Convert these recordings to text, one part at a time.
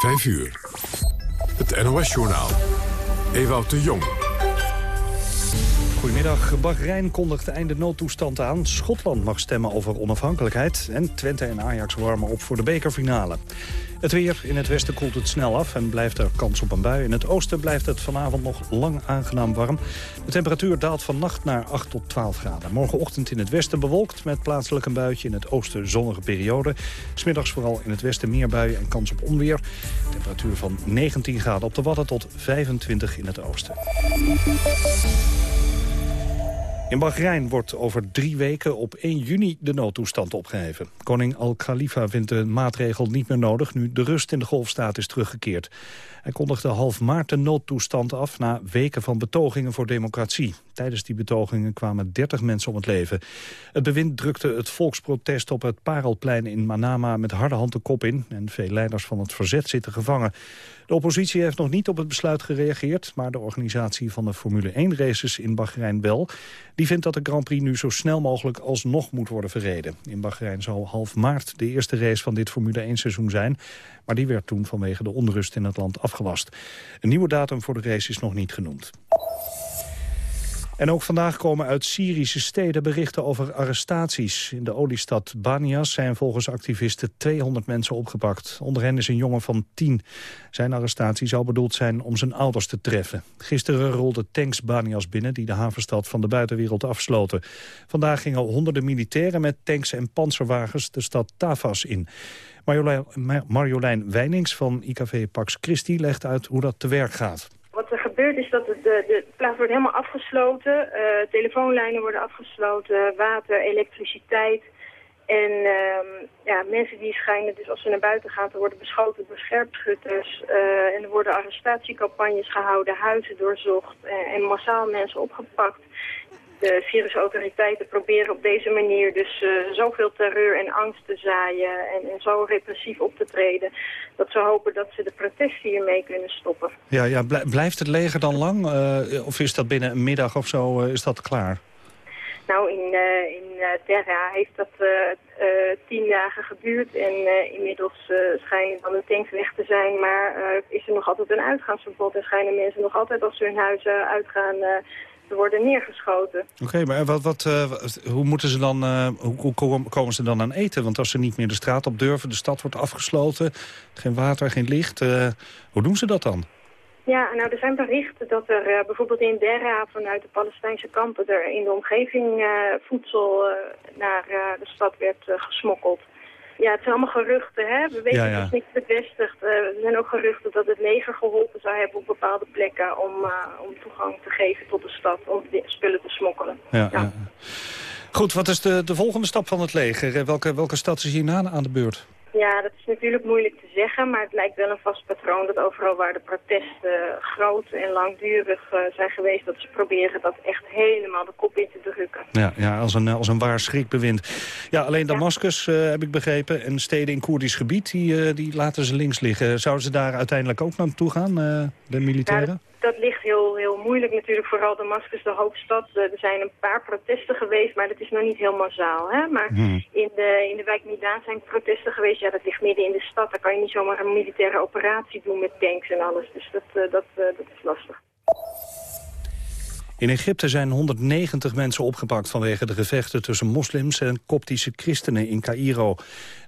5 uur. Het NOS-journaal. Ewout de Jong. Goedemiddag. Bahrein kondigt einde noodtoestand aan. Schotland mag stemmen over onafhankelijkheid. En Twente en Ajax warmen op voor de bekerfinale. Het weer. In het westen koelt het snel af en blijft er kans op een bui. In het oosten blijft het vanavond nog lang aangenaam warm. De temperatuur daalt vannacht naar 8 tot 12 graden. Morgenochtend in het westen bewolkt met plaatselijk een buitje. In het oosten zonnige periode. Smiddags vooral in het westen meer buien en kans op onweer. Temperatuur van 19 graden op de Wadden tot 25 in het oosten. In Bahrein wordt over drie weken op 1 juni de noodtoestand opgeheven. Koning Al-Khalifa vindt de maatregel niet meer nodig... nu de rust in de golfstaat is teruggekeerd. Hij kondigde half maart de noodtoestand af... na weken van betogingen voor democratie. Tijdens die betogingen kwamen 30 mensen om het leven. Het bewind drukte het volksprotest op het Parelplein in Manama... met harde hand de kop in en veel leiders van het verzet zitten gevangen. De oppositie heeft nog niet op het besluit gereageerd... maar de organisatie van de Formule 1-races in Bahrein wel. Die vindt dat de Grand Prix nu zo snel mogelijk alsnog moet worden verreden. In Bahrein zal half maart de eerste race van dit Formule 1-seizoen zijn... maar die werd toen vanwege de onrust in het land afgelast. Een nieuwe datum voor de race is nog niet genoemd. En ook vandaag komen uit Syrische steden berichten over arrestaties. In de oliestad Banias zijn volgens activisten 200 mensen opgepakt. Onder hen is een jongen van 10. Zijn arrestatie zou bedoeld zijn om zijn ouders te treffen. Gisteren rolden tanks Banias binnen die de havenstad van de buitenwereld afsloten. Vandaag gingen honderden militairen met tanks en panzerwagens de stad Tafas in. Marjolein, Marjolein Wijnings van IKV Pax Christi legt uit hoe dat te werk gaat. Is dat de, plaats wordt helemaal afgesloten. Uh, telefoonlijnen worden afgesloten, water, elektriciteit. En uh, ja, mensen die schijnen, dus als ze naar buiten gaan, te worden beschoten door scherpschutters. Uh, en er worden arrestatiecampagnes gehouden, huizen doorzocht en massaal mensen opgepakt de Syrische autoriteiten proberen op deze manier dus uh, zoveel terreur en angst te zaaien en, en, zo repressief op te treden, dat ze hopen dat ze de protesten hiermee kunnen stoppen. Ja, ja blijft het leger dan lang uh, of is dat binnen een middag of zo uh, is dat klaar? Nou, in, in Terra heeft dat tien dagen geduurd en inmiddels schijnen dan de tanks weg te zijn, maar is er nog altijd een uitgaansverbod en schijnen mensen nog altijd als ze hun huizen uitgaan worden neergeschoten. Oké, maar wat, wat, uh, hoe, moeten ze dan, uh, hoe, hoe, komen ze dan aan eten? Want als ze niet meer de straat op durven, de stad wordt afgesloten... geen water, geen licht, uh, hoe doen ze dat dan? Ja, nou er zijn berichten dat er bijvoorbeeld in Derra vanuit de Palestijnse kampen... er in de omgeving voedsel naar de stad werd gesmokkeld. Ja, het zijn allemaal geruchten, hè. We weten ja, ja. dus niks bevestigd. Uh, er zijn ook geruchten dat het leger geholpen zou hebben op bepaalde plekken om, uh, om toegang te geven tot de stad, om spullen te smokkelen. Ja, ja. Goed, wat is de, de volgende stap van het leger? Welke, welke stad is hierna aan de beurt? Ja, dat is natuurlijk moeilijk te zeggen, maar het lijkt wel een vast patroon dat overal waar de protesten groot en langdurig uh, zijn geweest, dat ze proberen dat echt helemaal de kop in te drukken. Ja, ja als, een, als een waar schrikbewind. Ja, alleen Damascus ja. uh, heb ik begrepen en steden in Koerdisch gebied, die, uh, die laten ze links liggen. Zouden ze daar uiteindelijk ook naartoe gaan, de militairen? Dat ligt heel, heel moeilijk natuurlijk, vooral Damascus, de hoofdstad. Eh, er zijn een paar protesten geweest, maar dat is nog niet heel massaal. Hè? Maar hmm. in, de, in de wijk Midaan zijn protesten geweest. Ja, dat ligt midden in de stad. Daar kan je niet zomaar een militaire operatie doen met tanks en alles. Dus dat, uh, dat, uh, dat is lastig. In Egypte zijn 190 mensen opgepakt vanwege de gevechten tussen moslims en koptische christenen in Cairo.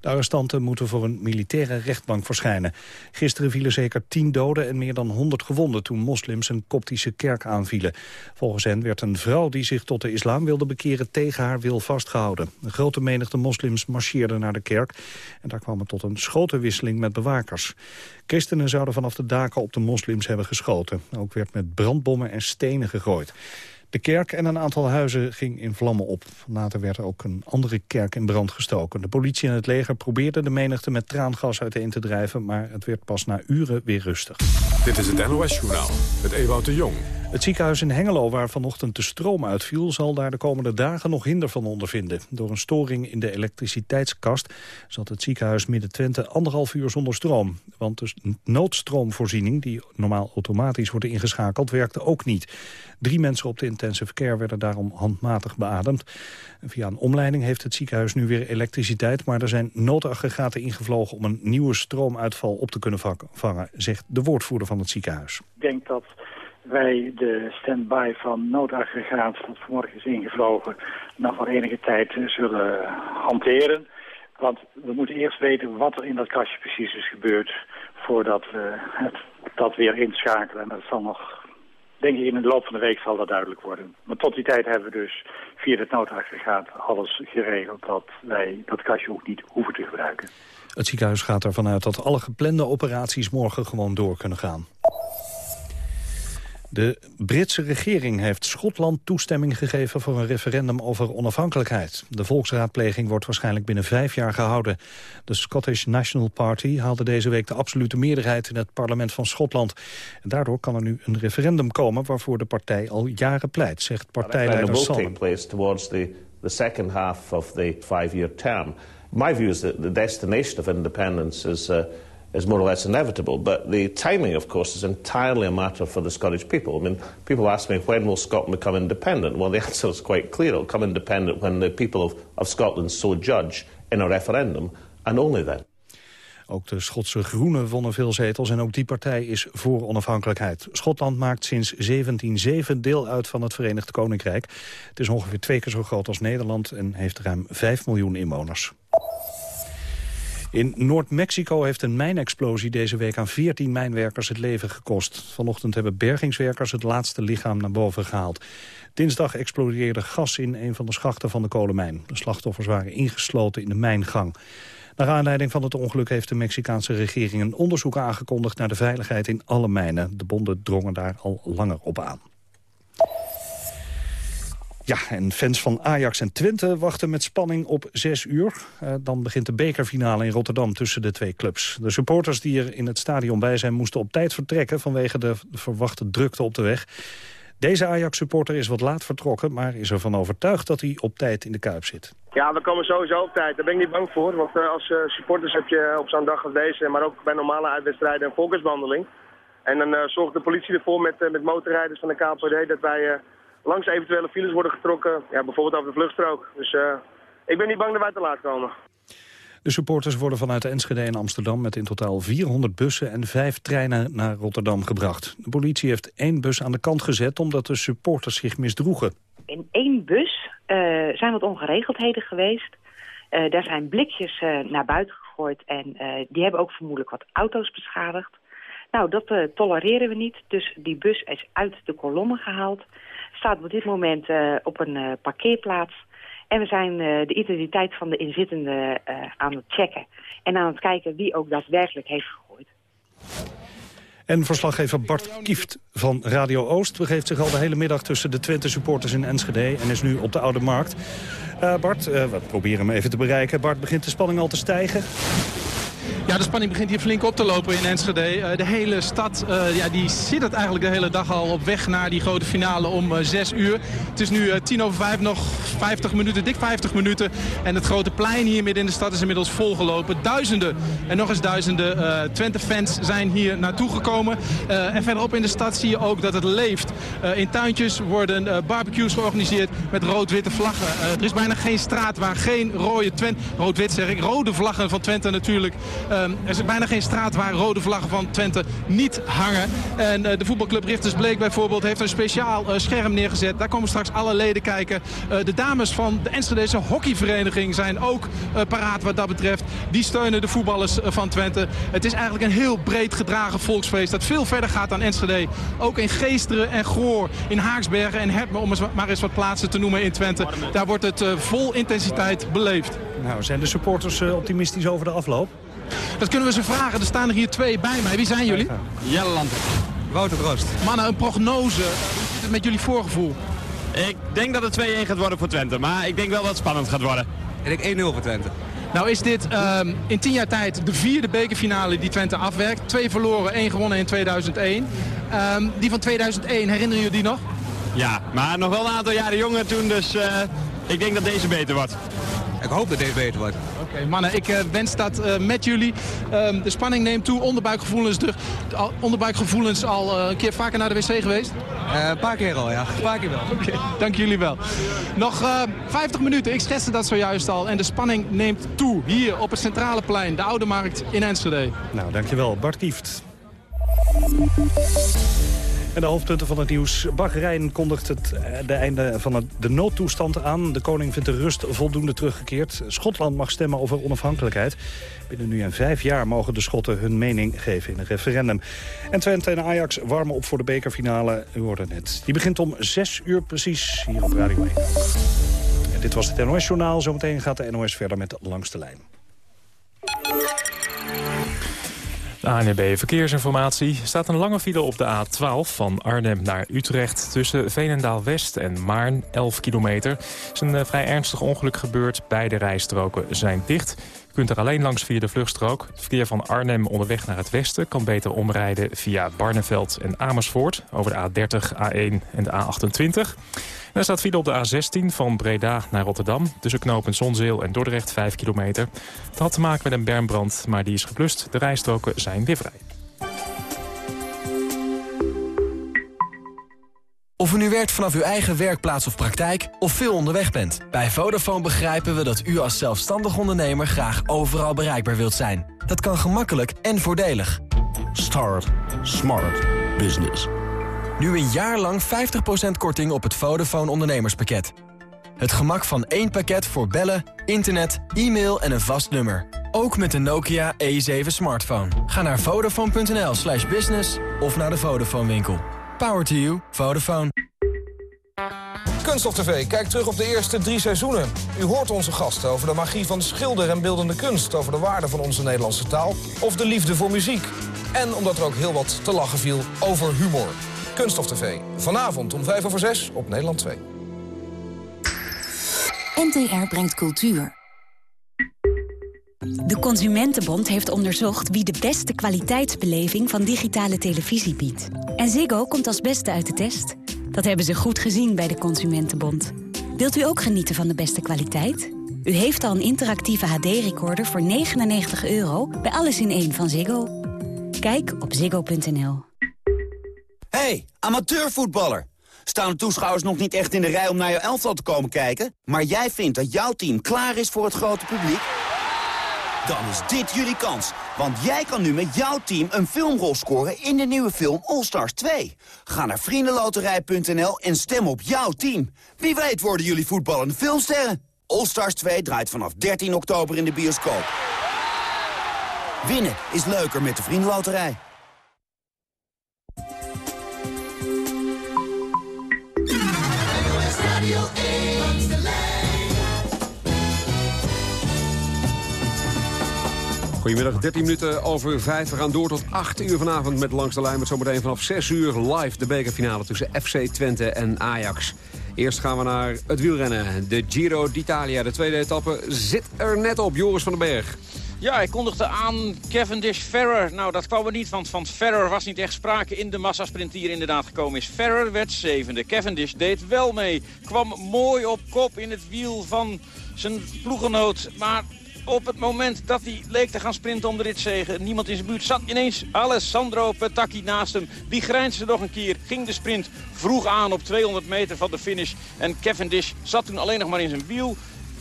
De arrestanten moeten voor een militaire rechtbank verschijnen. Gisteren vielen zeker 10 doden en meer dan 100 gewonden toen moslims een koptische kerk aanvielen. Volgens hen werd een vrouw die zich tot de islam wilde bekeren tegen haar wil vastgehouden. Een grote menigte moslims marcheerden naar de kerk en daar kwam het tot een schotenwisseling met bewakers. Christenen zouden vanaf de daken op de moslims hebben geschoten. Ook werd met brandbommen en stenen gegooid. De kerk en een aantal huizen ging in vlammen op. Later werd er ook een andere kerk in brand gestoken. De politie en het leger probeerden de menigte met traangas uiteen te drijven... maar het werd pas na uren weer rustig. Dit is het NOS-journaal met Ewout de Jong. Het ziekenhuis in Hengelo, waar vanochtend de stroom uitviel... zal daar de komende dagen nog hinder van ondervinden. Door een storing in de elektriciteitskast... zat het ziekenhuis Midden-Twente anderhalf uur zonder stroom. Want de noodstroomvoorziening, die normaal automatisch wordt ingeschakeld... werkte ook niet. Drie mensen op de intensive care werden daarom handmatig beademd. via een omleiding heeft het ziekenhuis nu weer elektriciteit... maar er zijn noodaggregaten ingevlogen om een nieuwe stroomuitval op te kunnen vangen... zegt de woordvoerder van het ziekenhuis. Ik denk dat wij de stand-by van noodaggregaat dat vanmorgen is ingevlogen nog voor enige tijd zullen hanteren. Want we moeten eerst weten wat er in dat kastje precies is gebeurd voordat we het, dat weer inschakelen. En dat zal nog, denk ik in de loop van de week zal dat duidelijk worden. Maar tot die tijd hebben we dus via het noodaggregaat alles geregeld dat wij dat kastje ook niet hoeven te gebruiken. Het ziekenhuis gaat ervan uit dat alle geplande operaties morgen gewoon door kunnen gaan. De Britse regering heeft Schotland toestemming gegeven voor een referendum over onafhankelijkheid. De volksraadpleging wordt waarschijnlijk binnen vijf jaar gehouden. De Scottish National Party haalde deze week de absolute meerderheid in het parlement van Schotland. En daardoor kan er nu een referendum komen waarvoor de partij al jaren pleit, zegt partijleider Salmon. the, the second half of the five-year term. My view is that the destination of independence is... Uh, is more or less inevitable. But the timing, of course, is entirely a matter for the Scottish people. I mean, people ask me, when will Scotland become independent? Well, the answer is quite clear. It'll become independent when the people of, of Scotland so judge in a referendum, and only then. Ook de Schotse Groenen wonnen veel zetels en ook die partij is voor onafhankelijkheid. Schotland maakt sinds 1707 deel uit van het Verenigd Koninkrijk. Het is ongeveer twee keer zo groot als Nederland en heeft ruim 5 miljoen inwoners. In Noord-Mexico heeft een mijnexplosie deze week aan 14 mijnwerkers het leven gekost. Vanochtend hebben bergingswerkers het laatste lichaam naar boven gehaald. Dinsdag explodeerde gas in een van de schachten van de kolenmijn. De slachtoffers waren ingesloten in de mijngang. Naar aanleiding van het ongeluk heeft de Mexicaanse regering een onderzoek aangekondigd naar de veiligheid in alle mijnen. De bonden drongen daar al langer op aan. Ja, en fans van Ajax en Twente wachten met spanning op 6 uur. Uh, dan begint de bekerfinale in Rotterdam tussen de twee clubs. De supporters die er in het stadion bij zijn moesten op tijd vertrekken... vanwege de verwachte drukte op de weg. Deze Ajax-supporter is wat laat vertrokken... maar is ervan overtuigd dat hij op tijd in de Kuip zit. Ja, we komen sowieso op tijd. Daar ben ik niet bang voor. Want uh, als uh, supporters heb je op zo'n dag als deze... maar ook bij normale uitwedstrijden een volkswandeling. En dan zorgt de politie ervoor met, met motorrijders van de KPD... dat wij langs eventuele files worden getrokken. Ja, bijvoorbeeld over de vluchtstrook. Dus uh, ik ben niet bang dat wij te laat komen. De supporters worden vanuit Enschede en Amsterdam met in totaal 400 bussen en vijf treinen naar Rotterdam gebracht. De politie heeft één bus aan de kant gezet omdat de supporters zich misdroegen. In één bus uh, zijn wat ongeregeldheden geweest. Uh, daar zijn blikjes naar buiten gegooid en die hebben ook vermoedelijk wat auto's beschadigd. Nou, dat tolereren we niet, dus die bus is uit de kolommen gehaald staat op dit moment uh, op een uh, parkeerplaats. En we zijn uh, de identiteit van de inzittenden aan het checken. En aan het kijken wie ook daadwerkelijk heeft gegooid. En verslaggever Bart Kieft van Radio Oost begeeft zich al de hele middag tussen de Twente supporters in Enschede en is nu op de Oude Markt. Bart, we proberen hem even te bereiken. Bart, begint de spanning al te stijgen? Ja, de spanning begint hier flink op te lopen in Enschede. Uh, de hele stad uh, ja, die zit het eigenlijk de hele dag al op weg naar die grote finale om uh, eh, 6 uur. Het is nu tien over vijf, nog 50 minuten, dik 50 minuten. En het grote plein hier midden in de stad is inmiddels volgelopen. Duizenden en nog eens duizenden Twente-fans zijn hier naartoe gekomen. en verderop in de stad zie je ook dat het leeft. in tuintjes worden barbecues georganiseerd met rood-witte vlaggen. er is bijna geen straat waar geen rode Twente, rood-wit zeg ik, rode vlaggen van Twente natuurlijk Ehm, er is bijna geen straat waar rode vlaggen van Twente niet hangen. En uh, de voetbalclub Richters Bleek bijvoorbeeld heeft een speciaal uh, scherm neergezet. Daar komen straks alle leden kijken. Uh, de dames van de Enschedese hockeyvereniging zijn ook paraat wat dat betreft. Die steunen de voetballers van Twente. Het is eigenlijk een heel breed gedragen volksfeest dat veel verder gaat dan Enschede. Ook in Geesteren en Goor, in Haaksbergen en Hertme, om maar eens wat plaatsen te noemen in Twente. Daar wordt het vol intensiteit beleefd. Nou, zijn de supporters optimistisch over de afloop? Dat kunnen we ze vragen. Er staan er hier twee bij mij. Wie zijn jullie? Jelle Land. Wouter Drost. Mannen, een prognose. Hoe zit het met jullie voorgevoel? Ik denk dat het 2-1 gaat worden voor Twente. Maar ik denk wel dat het spannend gaat worden. Ik denk 1-0 voor Twente. Nou is dit ehm, in tien jaar tijd de vierde bekerfinale die Twente afwerkt. Twee verloren, één gewonnen in 2001. Ehm, die van 2001, herinneren jullie die nog? Ja, maar nog wel een aantal jaren jonger toen, dus uh, ik denk dat deze beter wordt. Ik hoop dat deze beter wordt. Oké, mannen, ik uh, wens dat uh, met jullie. Um, de spanning neemt toe, onderbuikgevoelens terug. Al, onderbuikgevoelens al uh, een keer vaker naar de wc geweest? een paar keer al, ja. Een paar keer wel. Oké, okay, dank jullie wel. Nog 50 minuten, ik schetste dat zojuist al. En de spanning neemt toe, hier op het Centrale Plein, de Oude Markt in Enschede. Nou, dankjewel. Bart Kieft. En de hoofdpunten van het nieuws. Bahrein kondigt het de einde van het, de noodtoestand aan. De koning vindt de rust voldoende teruggekeerd. Schotland mag stemmen over onafhankelijkheid. Binnen nu en vijf jaar mogen de Schotten hun mening geven in een referendum. En Twente en Ajax warmen op voor de bekerfinale. U hoorde net. Die begint om zes uur precies hier op Radio 1. En dit was het NOS Journaal. Zometeen gaat de NOS verder met de Lijn. De ANB Verkeersinformatie staat een lange file op de A12 van Arnhem naar Utrecht... tussen Veenendaal-West en Maarn, 11 kilometer. Er is een vrij ernstig ongeluk gebeurd. Beide rijstroken zijn dicht. Kunt er alleen langs via de vluchtstrook. Verkeer van Arnhem onderweg naar het westen kan beter omrijden via Barneveld en Amersfoort... over de A30, A1 en de A28. En er staat file op de A16 van Breda naar Rotterdam... tussen knopen Zonzeel en Dordrecht 5 kilometer. Het had te maken met een bermbrand, maar die is geblust. De rijstroken zijn weer vrij. Of u nu werkt vanaf uw eigen werkplaats of praktijk of veel onderweg bent. Bij Vodafone begrijpen we dat u als zelfstandig ondernemer graag overal bereikbaar wilt zijn. Dat kan gemakkelijk en voordelig. Start Smart Business. Nu een jaar lang 50% korting op het Vodafone ondernemerspakket. Het gemak van één pakket voor bellen, internet, e-mail en een vast nummer. Ook met de Nokia E7 smartphone. Ga naar vodafone.nl slash business of naar de Vodafone winkel. Power to you. Vodafone. Kunststof TV kijkt terug op de eerste drie seizoenen. U hoort onze gasten over de magie van schilder en beeldende kunst... over de waarde van onze Nederlandse taal of de liefde voor muziek. En omdat er ook heel wat te lachen viel over humor. Kunststof TV, vanavond om 5 over 6 op Nederland 2. NTR brengt cultuur. De Consumentenbond heeft onderzocht wie de beste kwaliteitsbeleving van digitale televisie biedt. En Ziggo komt als beste uit de test. Dat hebben ze goed gezien bij de Consumentenbond. Wilt u ook genieten van de beste kwaliteit? U heeft al een interactieve HD-recorder voor 99 euro bij Alles in één van Ziggo. Kijk op ziggo.nl. Hey, amateurvoetballer! Staan de toeschouwers nog niet echt in de rij om naar jouw elftal te komen kijken? Maar jij vindt dat jouw team klaar is voor het grote publiek? Dan is dit jullie kans. Want jij kan nu met jouw team een filmrol scoren in de nieuwe film All Stars 2. Ga naar vriendenloterij.nl en stem op jouw team. Wie weet worden jullie voetballende filmsterren. All Stars 2 draait vanaf 13 oktober in de bioscoop. Winnen is leuker met de Vriendenloterij. Goedemiddag, 13 minuten over 5. We gaan door tot 8 uur vanavond met Langs de Lijn. Met zometeen vanaf 6 uur live de bekerfinale tussen FC Twente en Ajax. Eerst gaan we naar het wielrennen. De Giro d'Italia, de tweede etappe, zit er net op. Joris van den Berg. Ja, hij kondigde aan Cavendish Ferrer. Nou, dat kwam er niet, want van Ferrer was niet echt sprake in de massasprint die er inderdaad gekomen is. Ferrer werd zevende. Cavendish deed wel mee. Kwam mooi op kop in het wiel van zijn ploegenoot. Maar op het moment dat hij leek te gaan sprinten om de ritzegen. Niemand in zijn buurt zat ineens Alessandro Petacchi naast hem. Die grijnsde nog een keer, ging de sprint vroeg aan op 200 meter van de finish. En Cavendish zat toen alleen nog maar in zijn wiel.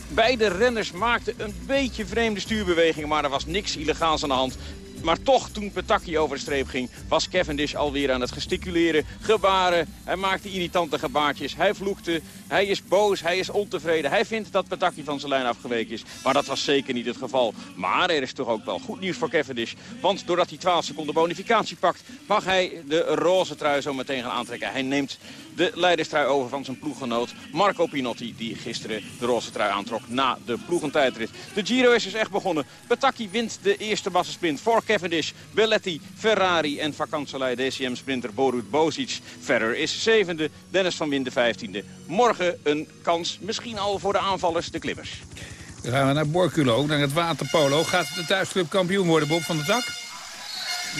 Beide renners maakten een beetje vreemde stuurbewegingen, maar er was niks illegaals aan de hand. Maar toch, toen Petacchi over de streep ging, was Cavendish alweer aan het gesticuleren, gebaren. Hij maakte irritante gebaartjes, hij vloekte, hij is boos, hij is ontevreden. Hij vindt dat Petacchi van zijn lijn afgeweken is. Maar dat was zeker niet het geval. Maar er is toch ook wel goed nieuws voor Cavendish. Want doordat hij 12 seconden bonificatie pakt, mag hij de roze trui zo meteen gaan aantrekken. Hij neemt de leiderstrui over van zijn ploeggenoot Marco Pinotti... die gisteren de roze trui aantrok na de ploegentijdrit. De Giro is dus echt begonnen. Petacchi wint de eerste massasprint voor Cavendish, Belletti, Ferrari en vakantselei DCM-sprinter Borut Bozic. Ferrer is zevende, Dennis van Winde vijftiende. Morgen een kans misschien al voor de aanvallers, de klimmers. Dan gaan we naar Borculo, naar het waterpolo. Gaat de thuisclub kampioen worden, Bob van der Tak?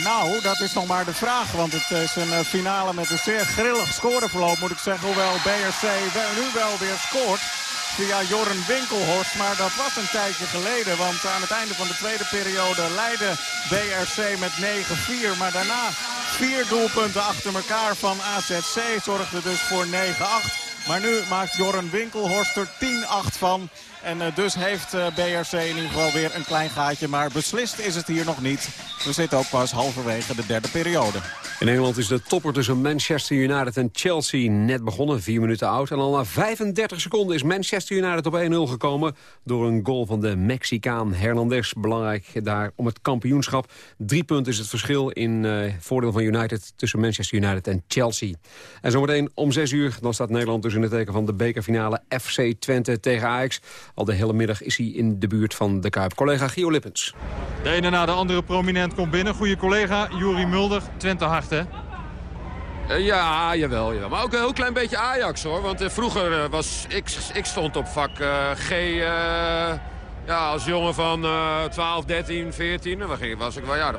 Nou, dat is nog maar de vraag. Want het is een eh, finale met een zeer grillig scoreverloop, moet ik zeggen. Hoewel BRC nu wel weer scoort via Jorren Winkelhorst. Maar dat was een tijdje geleden. Want aan het einde van de tweede periode leidde BRC met 9-4. Maar daarna vier doelpunten achter elkaar van AZC zorgde dus voor 9-8. Maar nu maakt Jorren Winkelhorst er 10-8 van. En uh, dus heeft uh, BRC in ieder geval weer een klein gaatje. Maar beslist is het hier nog niet. We zitten ook pas halverwege de derde periode. In Engeland is de topper tussen Manchester United en Chelsea net begonnen. Vier minuten oud. En al na 35 seconden is Manchester United op 1-0 gekomen... door een goal van de Mexicaan Hernandez. Belangrijk daar om het kampioenschap. Drie punten is het verschil in uh, voordeel van United... tussen Manchester United en Chelsea. En zometeen om 6 uur dan staat Nederland dus in het teken van de bekerfinale... FC Twente tegen Ajax. Al de hele middag is hij in de buurt van de Kuip. Collega Gio Lippens. De ene na de andere prominent komt binnen. Goede collega, Juri Mulder. Twente hard, hè? Uh, ja, jawel, jawel. Maar ook een heel klein beetje Ajax, hoor. Want uh, vroeger uh, was ik, ik stond op vak G... ja, als jongen van 12, 13, 14. Dan was ik wel ja,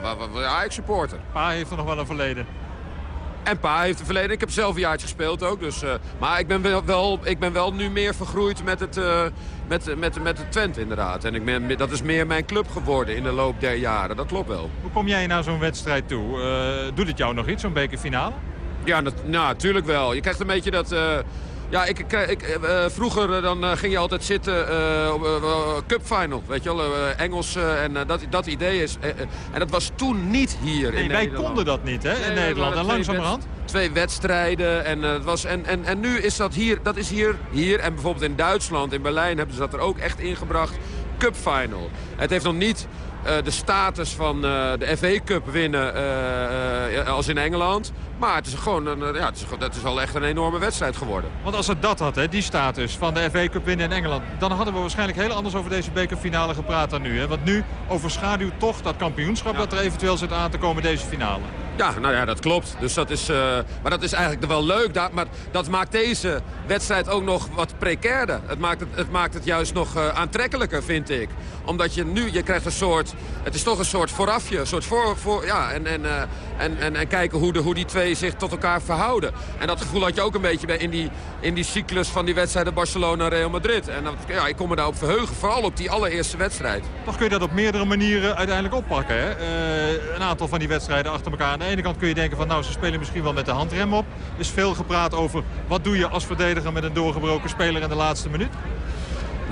Ajax-supporter. Pa heeft er nog wel een verleden. En Pa heeft een verleden. Ik heb zelf een jaartje gespeeld ook. Dus, uh, maar ik ben wel, wel, ik ben wel nu meer vergroeid met het, uh, met, met, met het Twente inderdaad. En ik ben, dat is meer mijn club geworden in de loop der jaren. Dat klopt wel. Hoe kom jij naar zo'n wedstrijd toe? Uh, doet het jou nog iets, zo'n bekerfinale? Ja, nou, natuurlijk wel. Je krijgt een beetje dat... Ja, ik, ik, uh, vroeger dan uh, ging je altijd zitten op Cup Final, weet je wel, Engels en dat, dat idee is. en dat was toen niet hier nee, in wij Nederland. konden dat niet, hè, in Nederland. En langzamerhand? Twee wedstrijden en, het was, en, en, en nu is dat hier, dat is hier, hier en bijvoorbeeld in Duitsland, in Berlijn hebben ze dat er ook echt ingebracht. Cup Final. Het heeft nog niet uh, de status van uh, de FA Cup winnen uh, als in Engeland. Maar het is gewoon een, ja, het is, dat is al echt een enorme wedstrijd geworden. Want als het dat had, hè, die status van de FA Cup winnen in Engeland... dan hadden we waarschijnlijk heel anders over deze bekerfinale gepraat dan nu. Hè? Want nu overschaduwt toch dat kampioenschap ja. dat er eventueel zit aan te komen deze finale. Ja, nou ja, dat klopt. Dus dat is, uh, maar dat is eigenlijk wel leuk. Dat, maar dat maakt deze wedstrijd ook nog wat precairder. Het maakt het, het, maakt het juist nog uh, aantrekkelijker, vind ik. Omdat je nu, je krijgt een soort... Het is toch een soort voorafje. Een soort voor, voor, ja, en, en, uh, en, en, en kijken hoe, de, hoe die twee zich tot elkaar verhouden. En dat gevoel had je ook een beetje in die, in die cyclus van die wedstrijden Barcelona-Real Madrid. En ja, ik kon me daarop verheugen. Vooral op die allereerste wedstrijd. Toch kun je dat op meerdere manieren uiteindelijk oppakken, hè? een aantal van die wedstrijden achter elkaar. Aan de ene kant kun je denken van nou, ze spelen misschien wel met de handrem op. Er is veel gepraat over wat doe je als verdediger met een doorgebroken speler in de laatste minuut.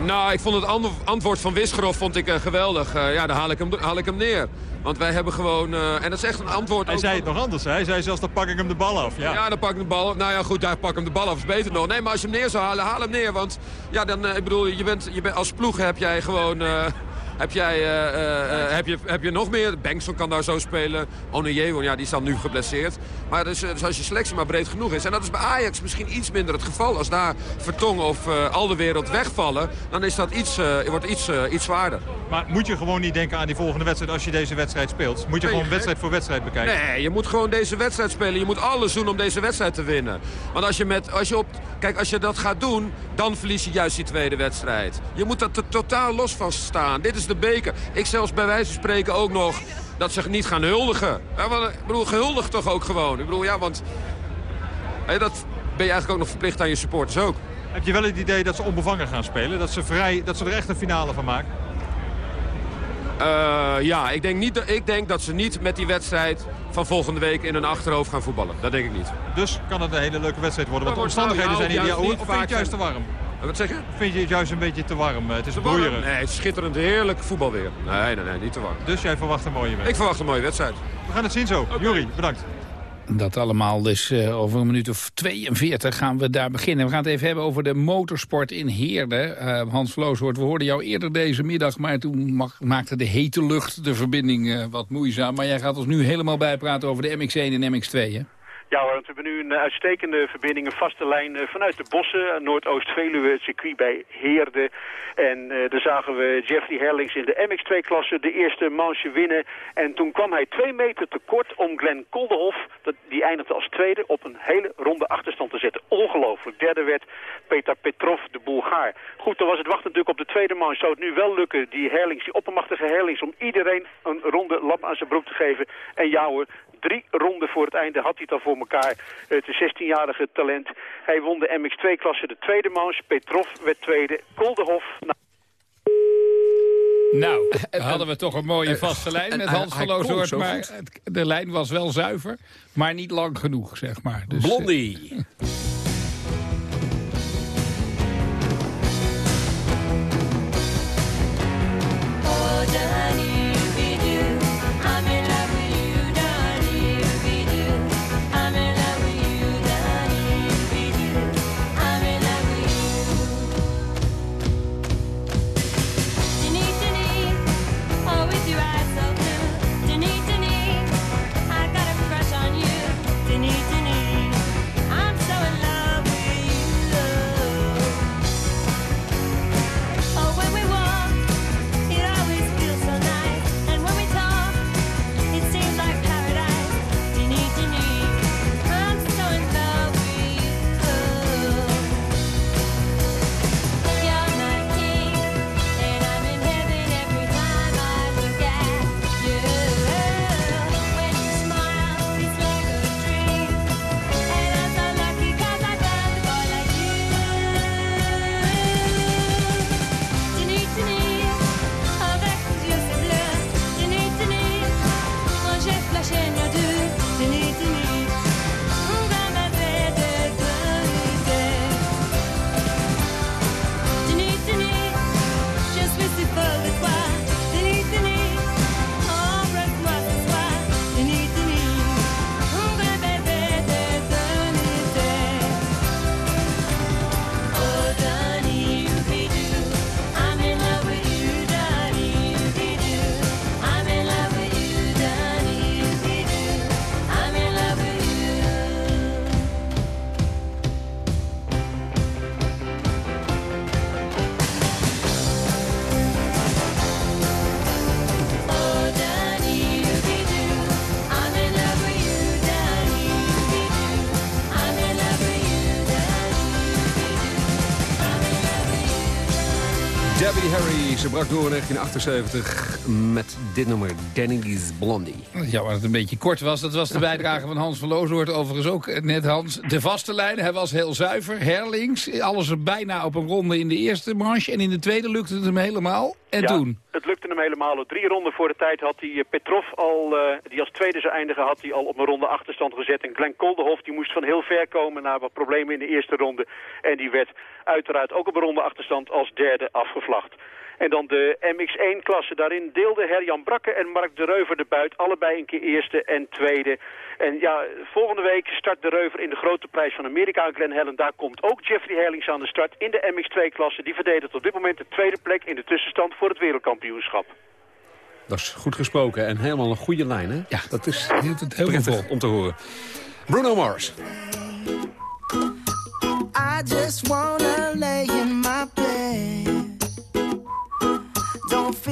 Nou, ik vond het antwoord van Wisgerov vond ik uh, geweldig. Uh, ja, dan haal ik, hem, haal ik hem neer. Want wij hebben gewoon... Uh, en dat is echt een antwoord... Hij zei het nog anders, hè? Hij zei zelfs, dan pak ik hem de bal af. Ja, ja dan pak ik de bal Nou ja, goed, daar pak ik hem de bal af. is beter nog. Nee, maar als je hem neer zou halen, haal hem neer. Want ja, dan, ik bedoel, je bent, je bent, als ploeg heb jij gewoon... Heb, jij, uh, uh, heb, je, heb je nog meer? Bengtson kan daar zo spelen. Onejewo, ja, die is dan nu geblesseerd. Maar dus, dus, als je selectie maar breed genoeg is. En dat is bij Ajax misschien iets minder het geval. Als daar Vertongen of uh, al de wereld wegvallen... dan is dat iets, wordt iets, iets zwaarder. Maar moet je gewoon niet denken aan die volgende wedstrijd als je deze wedstrijd speelt? Moet je nee, gewoon wedstrijd voor wedstrijd bekijken? Nee, je moet gewoon deze wedstrijd spelen. Je moet alles doen om deze wedstrijd te winnen. Want als je, met, als je, op, kijk, als je dat gaat doen, dan verlies je juist die tweede wedstrijd. Je moet er totaal los van staan. Dit is de beker. Ik zelfs bij wijze van spreken ook nog dat ze niet gaan huldigen. Ja, ik bedoel, gehuldig toch ook gewoon. Ik bedoel, ja, want dat ben je eigenlijk ook nog verplicht aan je supporters ook. Heb je wel het idee dat ze onbevangen gaan spelen? Dat ze, vrij, dat ze er echt een finale van maken? Uh, ja, ik denk, niet, ik denk dat ze niet met die wedstrijd van volgende week in hun achterhoofd gaan voetballen. Dat denk ik niet. Dus kan het een hele leuke wedstrijd worden. Want de omstandigheden zijn hier of vind je het juist te warm? Wat zeg je? Vind je het juist een beetje te warm? Het is broeierig. Nee, het is schitterend heerlijk voetbalweer. Nee, nee, nee, niet te warm. Dus jij verwacht een mooie wedstrijd? Ik verwacht een mooie wedstrijd. We gaan het zien zo. Okay. Jury, bedankt. Dat allemaal dus uh, over een minuut of 42 gaan we daar beginnen. We gaan het even hebben over de motorsport in Heerde. Uh, Hans Vlooshoort, we hoorden jou eerder deze middag... maar toen mag, maakte de hete lucht de verbinding uh, wat moeizaam. Maar jij gaat ons nu helemaal bijpraten over de MX-1 en MX-2, hè? Ja want we hebben nu een uitstekende verbinding, een vaste lijn eh, vanuit de bossen, Noordoost-Veluwe, het circuit bij Heerde. En uh, daar zagen we Jeffrey Herlings in de MX2-klasse de eerste manche winnen. En toen kwam hij twee meter tekort om Glenn Koldenhoff, dat, die eindigde als tweede, op een hele ronde achterstand te zetten. Ongelooflijk. Derde werd Peter Petrov, de Bulgaar. Goed, dan was het wachten natuurlijk op de tweede manche. Zou het nu wel lukken, die Herlings, die oppermachtige Herlings, om iedereen een ronde lap aan zijn broek te geven. En ja hoor, drie ronden voor het einde had hij het al voor elkaar. Het 16-jarige talent. Hij won de MX2-klasse de tweede manche. Petrov werd tweede. Kolderhof... Nou, nou, hadden we toch een mooie vaste lijn met Hans van. Maar de lijn was wel zuiver, maar niet lang genoeg, zeg maar. Dus, Blondie. Ze brak door in 1978 met dit nummer, Danny's Blondie. Ja, maar het een beetje kort was. Dat was de bijdrage van Hans van Looshoort. Overigens ook net Hans. De vaste lijn, hij was heel zuiver. Herlings, alles er bijna op een ronde in de eerste manche. En in de tweede lukte het hem helemaal. En toen? het lukte hem helemaal. Drie ronden voor de tijd had hij eh, Petrov al, uh, die als tweede zou eindigen, had hij al op een ronde achterstand gezet. En Glenn Kolderhoff, die moest van heel ver komen na wat problemen in de eerste ronde. En die werd uiteraard ook op een ronde achterstand als derde afgevlacht. En dan de MX1-klasse. Daarin deelden Herjan Brakke en Mark de Reuver de buit. Allebei een keer eerste en tweede. En ja, volgende week start de Reuver in de grote prijs van Amerika. Glen Helen, daar komt ook Jeffrey Herlings aan de start in de MX2-klasse. Die verdedigt op dit moment de tweede plek in de tussenstand voor het wereldkampioenschap. Dat is goed gesproken en helemaal een goede lijn, hè? Ja, dat is heel, heel prettig om te horen. Bruno Mars. I just wanna lay in my bed.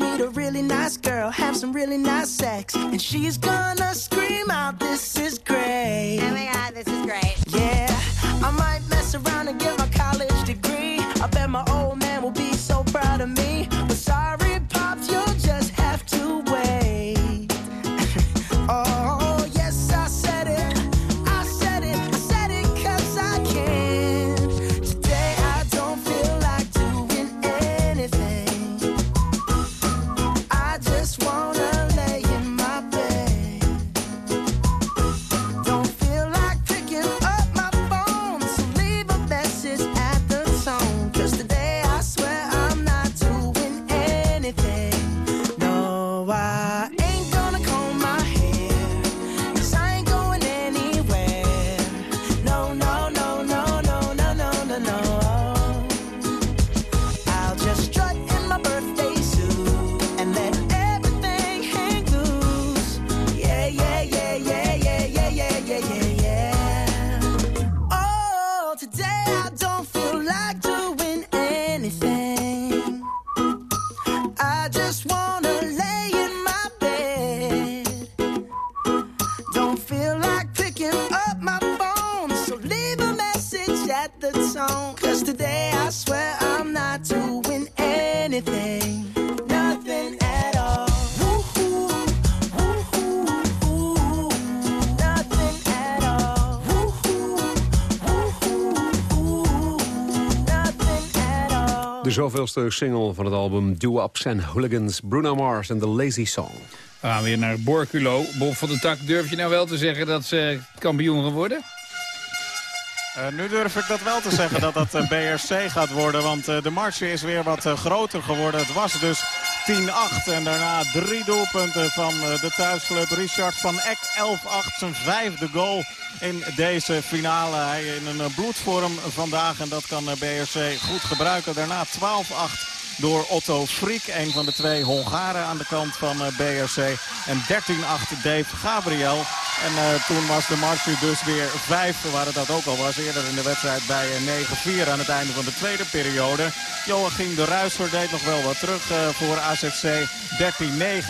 likes me, a really nice girl, have some really nice sex. And she's gonna scream out, this is great. Oh my god, this is great. Yeah, I might zoveelste single van het album Do-Ups and Hooligans, Bruno Mars en The Lazy Song. We gaan weer naar Borculo. Bob van den Tak, durf je nou wel te zeggen dat ze kampioen gaan worden? Eh, nu durf ik dat wel te zeggen dat dat eh, BRC gaat worden. Want eh, de marge is weer wat groter geworden. Het was dus 10-8. En daarna drie doelpunten van eh, de thuisclub. Richard van Eck 11-8. Zijn vijfde goal in deze finale. Hij in een eh, bloedvorm vandaag. En dat kan eh, BRC goed gebruiken. Daarna 12-8 door Otto Friek. Een van de twee Hongaren aan de kant van eh, BRC. En 13-8 Dave Gabriel. En eh, toen was de marge dus weer 5, waar het dat ook al was eerder in de wedstrijd bij eh, 9-4 aan het einde van de tweede periode. Joachim de Ruiser deed nog wel wat terug eh, voor AZC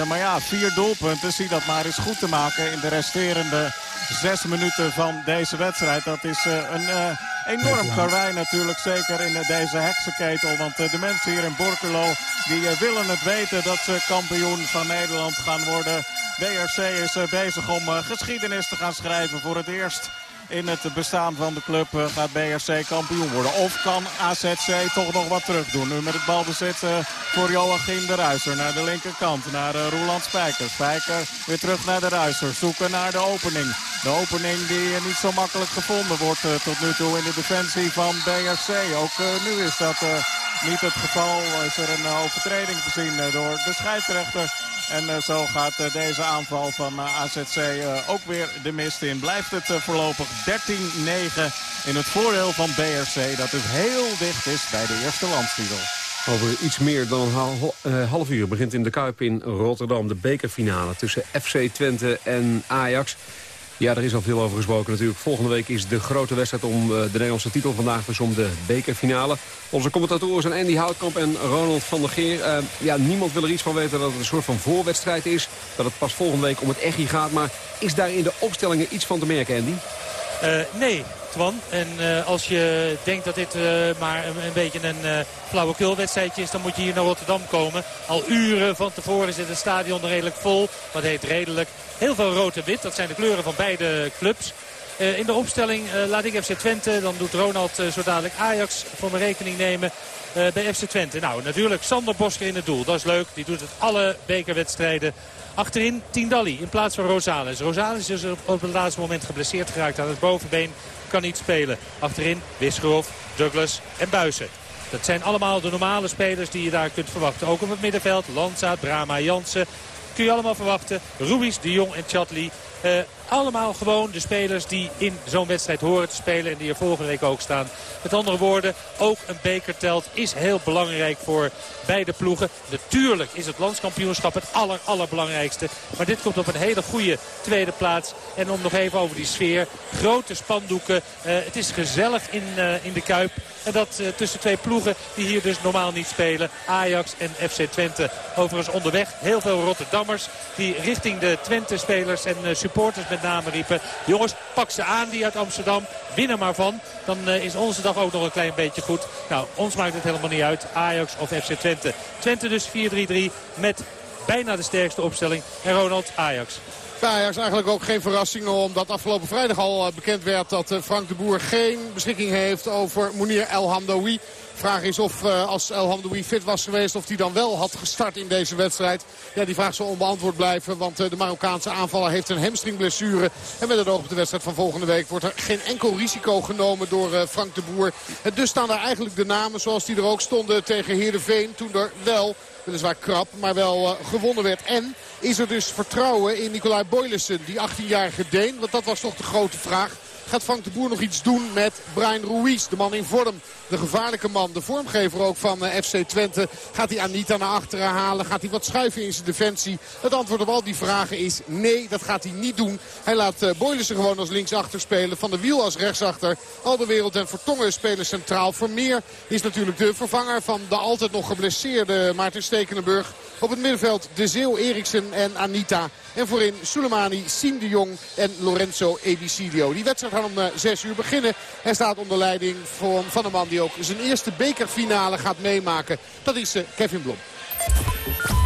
13-9. Maar ja, vier doelpunten, zie dat maar eens goed te maken in de resterende zes minuten van deze wedstrijd. Dat is eh, een eh, enorm karwei natuurlijk, zeker in eh, deze heksenketel. Want eh, de mensen hier in Borculo die eh, willen het weten dat ze kampioen van Nederland gaan worden. BRC is bezig om geschiedenis te gaan schrijven voor het eerst. In het bestaan van de club eh, gaat BRC kampioen worden. Of kan AZC toch nog wat terug doen. Nu met het balbezit eh, voor Joachim de Ruiser. Naar de linkerkant, naar uh, Roland Spijker. Spijker weer terug naar de Ruiser. Zoeken naar de opening. De opening die eh, niet zo makkelijk gevonden wordt eh, tot nu toe in de defensie van BRC. Ook eh, nu is dat eh, niet het geval. Is er een eh, overtreding te zien eh, door de scheidsrechter. En eh, zo gaat eh, deze aanval van eh, AZC ook weer de mist in. Blijft het voorlopig 13-9 in het voordeel van BRC. Dat dus heel dicht is bij de eerste landstitel. Over iets meer dan een hal- half uur begint in de Kuip in Rotterdam de bekerfinale tussen FC Twente en Ajax. Ja, er is al veel over gesproken natuurlijk. Volgende week is de grote wedstrijd om eh, de Nederlandse titel. Vandaag dus om de bekerfinale. Onze commentatoren zijn Andy Houtkamp en Ronald van der Geer. Eh, ja, niemand wil er iets van weten dat het een soort van voorwedstrijd is. Dat het pas volgende week om het echi gaat. Maar is daar in de opstellingen iets van te merken, Andy? Eh, nee, En eh, als je denkt dat dit eh, maar een, een beetje een uh, flauwekulwedstrijdje is... dan moet je hier naar Rotterdam komen. Al uren van tevoren zit het stadion redelijk vol. Wat heet redelijk. Heel veel rood en wit. Dat zijn de kleuren van beide clubs. In de opstelling laat ik FC Twente. Dan doet Ronald zo dadelijk Ajax voor mijn rekening nemen. Bij FC Twente. Nou, natuurlijk Sander Bosker in het doel. Dat is leuk. Die doet het alle bekerwedstrijden. Achterin Tindalli in plaats van Rosales. Rosales is op het laatste moment geblesseerd geraakt aan het bovenbeen. Kan niet spelen. Achterin Wisgerhoff, Douglas en Buizen. Dat zijn allemaal de normale spelers die je daar kunt verwachten. Ook op het middenveld. Lanza, Brama, Jansen. Kun je allemaal verwachten. Ruiz, De Jong en Chatli. Uh, allemaal gewoon de spelers die in zo'n wedstrijd horen te spelen. En die er volgende week ook staan. Met andere woorden, ook een beker telt is heel belangrijk voor beide ploegen. Natuurlijk is het landskampioenschap het aller, allerbelangrijkste. Maar dit komt op een hele goede tweede plaats. En om nog even over die sfeer. Grote spandoeken. Uh, het is gezellig in, uh, in de Kuip. En dat eh, tussen twee ploegen die hier dus normaal niet spelen. Ajax en FC Twente. Overigens onderweg heel veel Rotterdammers die richting de Twente-spelers en eh, supporters met name riepen. Jongens, pak ze aan die uit Amsterdam. Win er maar van. Dan eh, is onze dag ook nog een klein beetje goed. Nou, ons maakt het helemaal niet uit. Ajax of FC Twente. Twente dus 4-3-3 met bijna de sterkste opstelling. En Ronald Ajax. Bij Ajax eigenlijk ook geen verrassing omdat afgelopen vrijdag al eh, bekend werd dat eh, Frank de Boer geen beschikking heeft over Mounir El Hamdoui. Vraag is of uh, als El Hamdoui fit was geweest of hij dan wel had gestart in deze wedstrijd. Ja, die vraag zal onbeantwoord blijven. Want de Marokkaanse aanvaller heeft een hamstringblessure. En met het oog op de wedstrijd van volgende week wordt er geen enkel risico genomen door Frank de Boer. En dus staan daar eigenlijk de namen zoals die er ook stonden tegen Heerenveen. Toen er wel weliswaar krap, maar wel uh, gewonnen werd. En is er dus vertrouwen in Nicolai Boylissen, die 18-jarige Deen? Want dat was toch de grote vraag. Gaat Frank de Boer nog iets doen met Brian Ruiz, de man in vorm. De gevaarlijke man, de vormgever ook van uh, FC Twente. Gaat hij Anita naar achteren halen? Gaat hij wat schuiven in zijn defensie? Het antwoord op al die vragen is nee, dat gaat hij niet doen. Hij laat uh, Boylissen gewoon als linksachter spelen. Van de Wiel als rechtsachter. Al de wereld en Vertongen spelen centraal. Vermeer is natuurlijk de vervanger van de altijd nog geblesseerde Maarten Stekenenburg. Op het middenveld De Zeeuw, Eriksen en Anita. En voorin Soleimani, Siem de Jong en Lorenzo Ebicidio. Die wedstrijd gaat om uh, 6 uur beginnen. Hij staat onder leiding van, van een man die ook zijn eerste bekerfinale gaat meemaken. Dat is uh, Kevin Blom.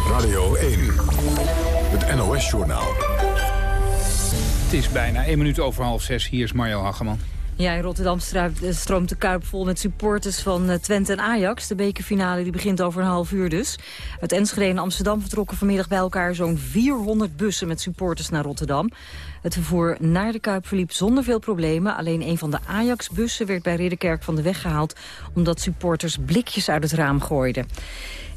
Radio 1, het NOS-journaal. Het is bijna 1 minuut over half 6. Hier is Mario Hageman. Ja, in Rotterdam stroomt de Kuip vol met supporters van Twente en Ajax. De bekerfinale die begint over een half uur dus. Uit Enschede en Amsterdam vertrokken vanmiddag bij elkaar zo'n 400 bussen met supporters naar Rotterdam. Het vervoer naar de Kuip verliep zonder veel problemen. Alleen een van de Ajax-bussen werd bij Ridderkerk van de weg gehaald... omdat supporters blikjes uit het raam gooiden.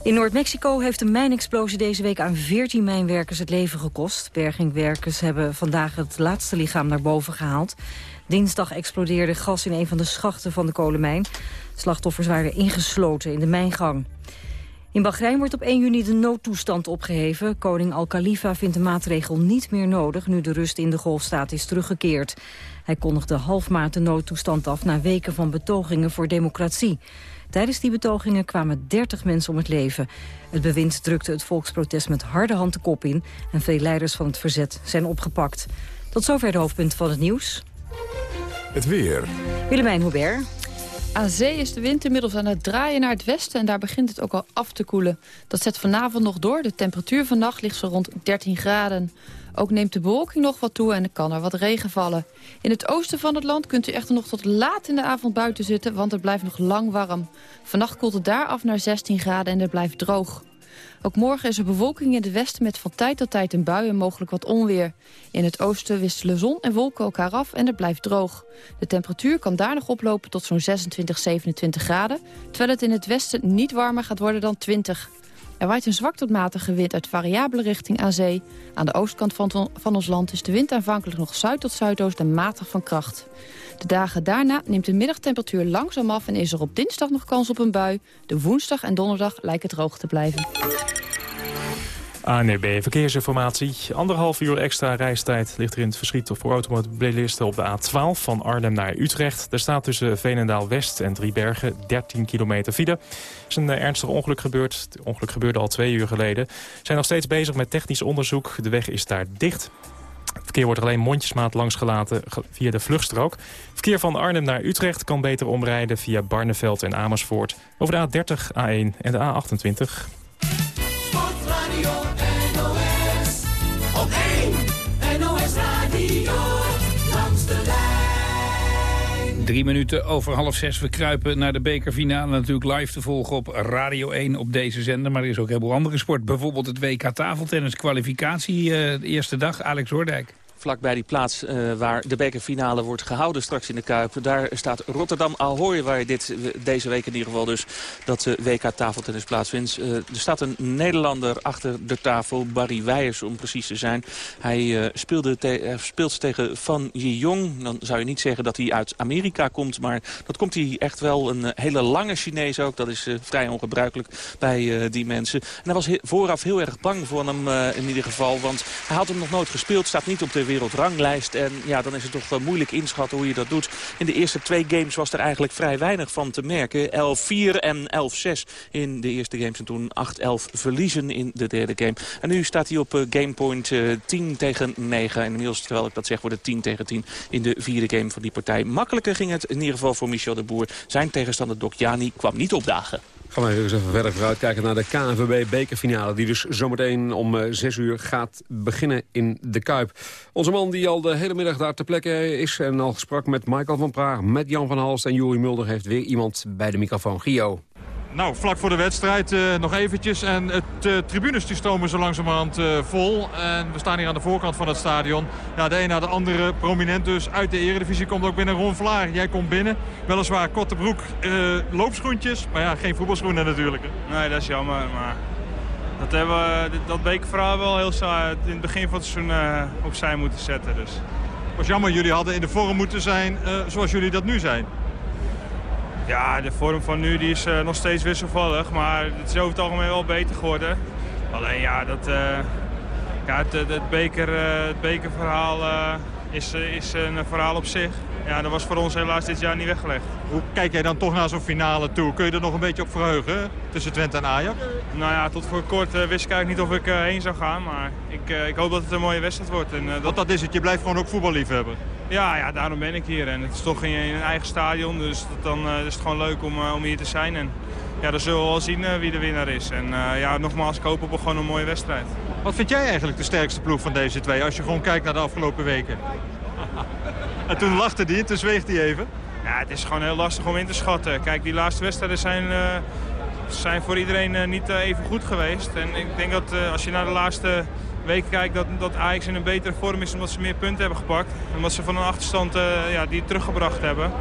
In Noord-Mexico heeft een mijnexplosie deze week aan 14 mijnwerkers het leven gekost. Bergingwerkers hebben vandaag het laatste lichaam naar boven gehaald. Dinsdag explodeerde gas in een van de schachten van de kolenmijn. Slachtoffers waren ingesloten in de mijngang. In Bahrein wordt op 1 juni de noodtoestand opgeheven. Koning Al-Khalifa vindt de maatregel niet meer nodig... nu de rust in de golfstaat is teruggekeerd. Hij kondigde half maart de noodtoestand af... na weken van betogingen voor democratie. Tijdens die betogingen kwamen 30 mensen om het leven. Het bewind drukte het volksprotest met harde hand de kop in... en veel leiders van het verzet zijn opgepakt. Tot zover de hoofdpunten van het nieuws. Het weer. Willemijn Hubert. Aan zee is de wind inmiddels aan het draaien naar het westen... en daar begint het ook al af te koelen. Dat zet vanavond nog door. De temperatuur vannacht ligt zo rond 13 graden. Ook neemt de bewolking nog wat toe en kan er wat regen vallen. In het oosten van het land kunt u echter nog tot laat in de avond buiten zitten... want het blijft nog lang warm. Vannacht koelt het daar af naar 16 graden en het blijft droog. Ook morgen is er bewolking in het westen met van tijd tot tijd een bui en mogelijk wat onweer. In het oosten wisselen zon en wolken elkaar af en het blijft droog. De temperatuur kan daar nog oplopen tot zo'n 26, 27 graden... terwijl het in het westen niet warmer gaat worden dan 20. Er waait een zwak tot matige wind uit variabele richting aan zee. Aan de oostkant van, van ons land is de wind aanvankelijk nog zuid tot zuidoost en matig van kracht. De dagen daarna neemt de middagtemperatuur langzaam af en is er op dinsdag nog kans op een bui. De woensdag en donderdag lijkt het droog te blijven. ANB Verkeersinformatie. Anderhalf uur extra reistijd ligt er in het verschiet voor automobilisten op de A12 van Arnhem naar Utrecht. Er staat tussen Veenendaal West en Driebergen 13 kilometer file. Er is een ernstig ongeluk gebeurd. Het ongeluk gebeurde al twee uur geleden. We zijn nog steeds bezig met technisch onderzoek. De weg is daar dicht. Het verkeer wordt alleen mondjesmaat langsgelaten via de vluchtstrook. Verkeer van Arnhem naar Utrecht kan beter omrijden via Barneveld en Amersfoort... over de A30, A1 en de A28. Drie minuten over half zes. We kruipen naar de bekerfinale. Natuurlijk live te volgen op Radio 1 op deze zender. Maar er is ook een heleboel andere sport. Bijvoorbeeld het WK tafeltennis kwalificatie. Uh, de eerste dag, Alex Hoordijk vlakbij die plaats uh, waar de bekerfinale wordt gehouden straks in de Kuip. Daar staat Rotterdam Ahoy, waar dit, deze week in ieder geval dus dat uh, WK tafeltennis plaatsvindt. Uh, er staat een Nederlander achter de tafel, Barry Weijers om precies te zijn. Hij speelde speelt tegen Van Jong. Dan zou je niet zeggen dat hij uit Amerika komt, maar dat komt hij echt wel. Een hele lange Chinees ook, dat is vrij ongebruikelijk bij die mensen. En hij was vooraf heel erg bang voor hem in ieder geval, want hij had hem nog nooit gespeeld, staat niet op de wereldranglijst. En ja, dan is het toch wel moeilijk inschatten hoe je dat doet. In de eerste twee games was er eigenlijk vrij weinig van te merken. 11-4 en 11-6 in de eerste games. En toen 8-11 verliezen in de derde game. En nu staat hij op gamepoint 10 tegen 9. En inmiddels, terwijl ik dat zeg, wordt het 10 tegen 10 in de vierde game van die partij. Makkelijker ging het in ieder geval voor Michel de Boer. Zijn tegenstander Dokjani kwam niet opdagen. Gaan we eens even verder vooruitkijken naar de KNVB-bekerfinale... die dus zometeen om 6 uur gaat beginnen in de Kuip. Onze man die al de hele middag daar ter plekke is... en al sprak met Michael van Praag, met Jan van Halst en Juri Mulder... heeft weer iemand bij de microfoon. Gio. Nou, vlak voor de wedstrijd uh, nog eventjes. En het uh, tribunes die stomen zo langzamerhand uh, vol. En we staan hier aan de voorkant van het stadion. Ja, de een na de andere prominent dus uit de eredivisie komt ook binnen. Ron Vlaar, jij komt binnen. Weliswaar korte broek, loopschoentjes. Maar ja, geen voetbalschoenen natuurlijk. Hè? Nee, dat is jammer. Maar dat, hebben we, dat bekerverhaal wel heel saai in het begin van het seizoen opzij moeten zetten. Dus. was jammer, jullie hadden in de vorm moeten zijn zoals jullie dat nu zijn. Ja, de vorm van nu die is uh, nog steeds wisselvallig, maar het is over het algemeen wel beter geworden. Alleen ja, dat, uh, ja het, het, beker, uh, het bekerverhaal is, is een verhaal op zich. Ja, dat was voor ons helaas dit jaar niet weggelegd. Hoe kijk jij dan toch naar zo'n finale toe? Kun je er nog een beetje op verheugen tussen Twente en Ajax? Nou ja, tot voor kort wist ik eigenlijk niet of ik heen zou gaan. Maar ik, ik hoop dat het een mooie wedstrijd wordt. En, Want dat is het, je blijft gewoon ook voetballiefhebber. Ja, ja, daarom ben ik hier. En het is toch in, in een eigen stadion, dus dan is het gewoon leuk om, om hier te zijn. En ja, dan zullen we wel zien wie de winnaar is. En ja, nogmaals, ik hoop op gewoon een mooie wedstrijd. Wat vind jij eigenlijk de sterkste ploeg van deze twee, als je gewoon kijkt naar de afgelopen weken? En toen lachte die, toen zweeg hij even. Ja, het is gewoon heel lastig om in te schatten. Kijk, die laatste wedstrijden zijn, zijn voor iedereen niet even goed geweest. En ik denk dat als je naar de laatste week kijk dat, dat Ajax in een betere vorm is omdat ze meer punten hebben gepakt. Omdat ze van een achterstand ja, die teruggebracht hebben.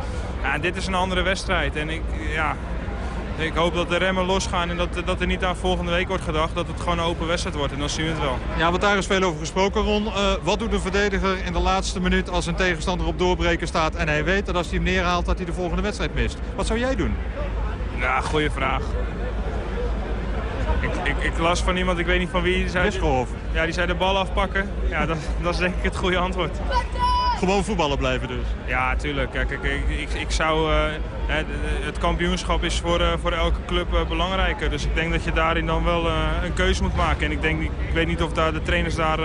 Ja, dit is een andere wedstrijd. En ik, ja, ik hoop dat de remmen losgaan en dat, dat er niet aan volgende week wordt gedacht. Dat het gewoon een open wedstrijd wordt en dan zien we het wel. Ja, want daar is veel over gesproken, Ron. Uh, wat doet een verdediger in de laatste minuut als een tegenstander op doorbreken staat... en hij weet dat als hij hem neerhaalt dat hij de volgende wedstrijd mist? Wat zou jij doen? Ja, goede vraag. Ik, ik, ik, las van iemand, ik weet niet van wie, die zei, ja, die zei de bal afpakken. Ja, dat, dat is denk ik het goede antwoord. Gewoon voetballen blijven dus? Ja, tuurlijk. Kijk, ik, ik, ik zou, uh, het kampioenschap is voor, uh, voor elke club uh, belangrijker. Dus ik denk dat je daarin dan wel een keuze moet maken. En ik, denk, ik weet niet of daar de trainers daar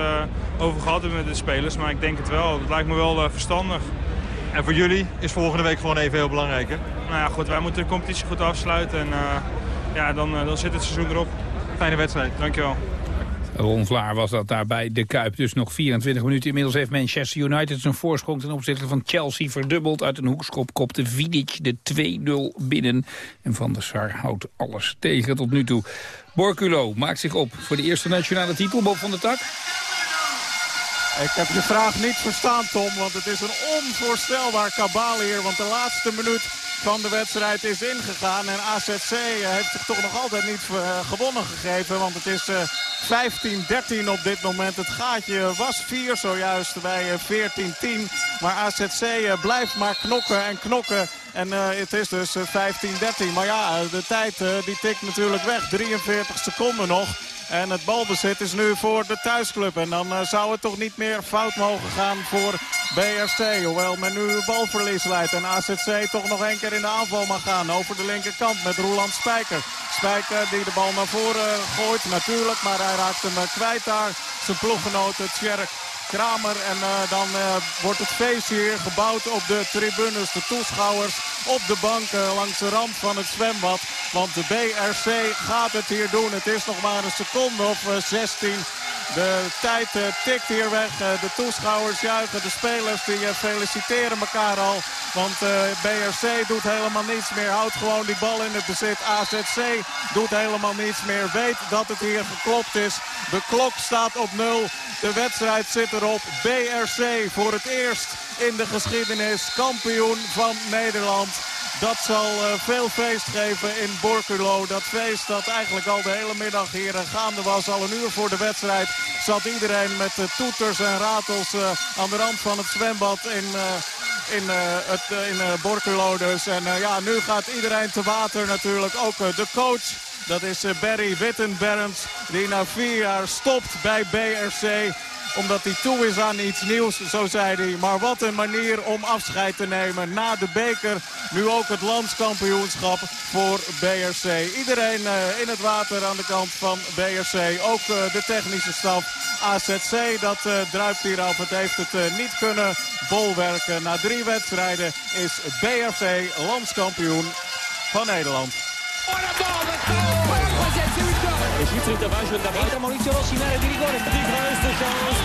over gehad hebben met de spelers, maar ik denk het wel. Het lijkt me wel verstandig. En voor jullie is volgende week gewoon even heel belangrijk, hè? Nou ja, goed, wij moeten de competitie goed afsluiten. En ja, dan, dan zit het seizoen erop. Fijne wedstrijd. Dankjewel. Ron Vlaar was dat daar bij de Kuip. Dus nog 24 minuten. Inmiddels heeft Manchester United zijn voorsprong ten opzichte van Chelsea verdubbeld. Uit een hoekschop kopte Vidic de 2-0 binnen. En Van der Sar houdt alles tegen tot nu toe. Borculo maakt zich op voor de eerste nationale titel. Bob van der Tak. Ik heb je vraag niet verstaan, Tom, want het is een onvoorstelbaar kabaal hier. Want de laatste minuut van de wedstrijd is ingegaan. En AZC heeft zich toch nog altijd niet uh, gewonnen gegeven. Want het is uh, 15-13 op dit moment. Het gaatje was 4 zojuist bij 14-10. Maar AZC blijft maar knokken en knokken. En het is dus 15-13. Maar ja, de tijd die tikt natuurlijk weg. 43 seconden nog. En het balbezit is nu voor de thuisclub. En dan uh, zou het toch niet meer fout mogen gaan voor BRC. Hoewel men nu balverlies leidt. En AZC toch nog één keer in de aanval mag gaan. Over de linkerkant met Roland Spijker. Spijker die de bal naar voren gooit natuurlijk. Maar hij raakt hem uh, kwijt daar. Zijn ploeggenoot Tjerk Kramer. En uh, dan uh, wordt het feest hier gebouwd op de tribunes. De toeschouwers op de banken langs de rand van het zwembad. Want de BRC gaat het hier doen. Het is nog maar een seconde of uh, 16. De tijd tikt hier weg. de toeschouwers juichen. De spelers die feliciteren elkaar al. Want BRC doet helemaal niets meer. Houdt gewoon die bal in het bezit. AZC doet helemaal niets meer. Weet dat het hier geklopt is. De klok staat op nul. De wedstrijd zit erop. BRC voor het eerst in de geschiedenis kampioen van Nederland. Dat zal uh, veel feest geven in Borculo. Dat feest dat eigenlijk al de hele middag hier uh, gaande was. Al een uur voor de wedstrijd zat iedereen met toeters en ratels aan de rand van het zwembad in, in, het, in Borculo. Dus. En ja, nu gaat iedereen te water natuurlijk. Ook de coach. Dat is Barry Wittenberends die na vier jaar stopt bij BRC. Omdat hij toe is aan iets nieuws, zo zei hij. Maar wat een manier om afscheid te nemen na de beker. Nu ook het landskampioenschap voor BRC. Iedereen uh, in het water aan de kant van BRC. Ook uh, de technische staf. AZC, dat uh, druipt hier af. Het heeft het niet kunnen bolwerken. Na drie wedstrijden is BRC landskampioen van Nederland. Si davanti davanti Maurizio Rossi in area di rigore. Di kans.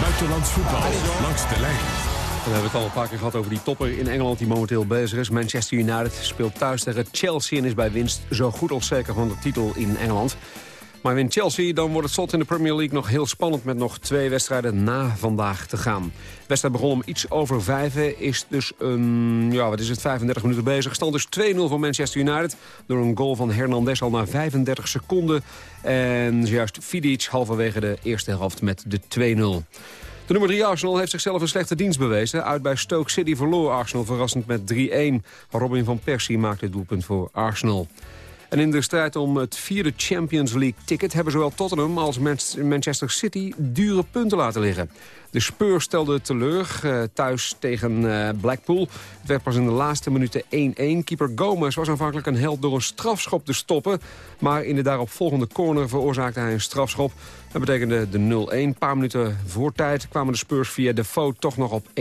Buitenlands voetbal langs de lijn. We hebben het al een paar keer gehad over die topper in Engeland die momenteel bezig is. Manchester United speelt thuis tegen Chelsea en is bij winst zo goed als zeker van de titel in Engeland. Maar wint Chelsea, dan wordt het slot in de Premier League nog heel spannend... met nog twee wedstrijden na vandaag te gaan. De wedstrijd begon om iets over vijven. Is dus een, ja, wat is het, 35 minuten bezig. Stand dus 2-0 voor Manchester United. Door een goal van Hernandez al na 35 seconden. En juist Vidic halverwege de eerste helft met de 2-0. De nummer 3 Arsenal heeft zichzelf een slechte dienst bewezen. Uit bij Stoke City verloor Arsenal verrassend met 3-1. Robin van Persie maakte het doelpunt voor Arsenal. En in de strijd om het vierde Champions League ticket... hebben zowel Tottenham als Manchester City dure punten laten liggen. De Spurs stelde teleur uh, thuis tegen uh, Blackpool. Het werd pas in de laatste minuten 1-1. Keeper Gomez was aanvankelijk een held door een strafschop te stoppen. Maar in de daaropvolgende corner veroorzaakte hij een strafschop. Dat betekende de 0-1. Een paar minuten voor tijd kwamen de Spurs via de fout toch nog op 1-1.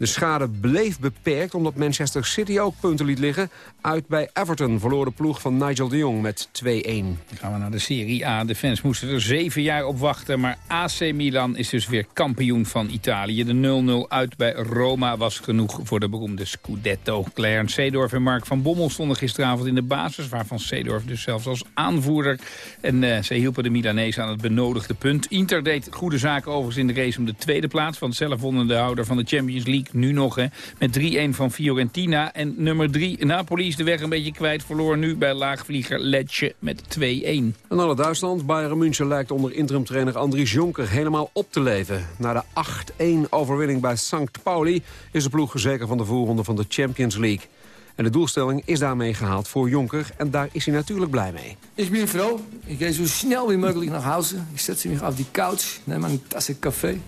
De schade bleef beperkt omdat Manchester City ook punten liet liggen. Uit bij Everton verloor de ploeg van Nigel de Jong met 2-1. Dan gaan we naar de Serie A. De fans moesten er zeven jaar op wachten. Maar AC Milan is dus weer kampioen van Italië. De 0-0 uit bij Roma was genoeg voor de beroemde Scudetto. Clarence Seedorf en Mark van Bommel stonden gisteravond in de basis... waarvan Seedorf dus zelfs als aanvoerder. En uh, ze hielpen de Milanezen aan het benodigde punt. Inter deed goede zaken overigens in de race om de tweede plaats. Want zelf wonnen de houder van de Champions League nu nog hè, met 3-1 van Fiorentina. En nummer 3, Napoli is de weg een beetje kwijt. Verloor nu bij laagvlieger Lecce met 2-1. En alle Duitsland, Bayern München lijkt onder interimtrainer Andries Jonker helemaal op te leven. Na de 8-1 overwinning bij St. Pauli is de ploeg zeker van de voorronde van de Champions League. En de doelstelling is daarmee gehaald voor Jonker. En daar is hij natuurlijk blij mee. Ik ben vrouw. Ik ga zo snel wie mogelijk naar huis. Ik zet ze me op die couch, neem een tasje café.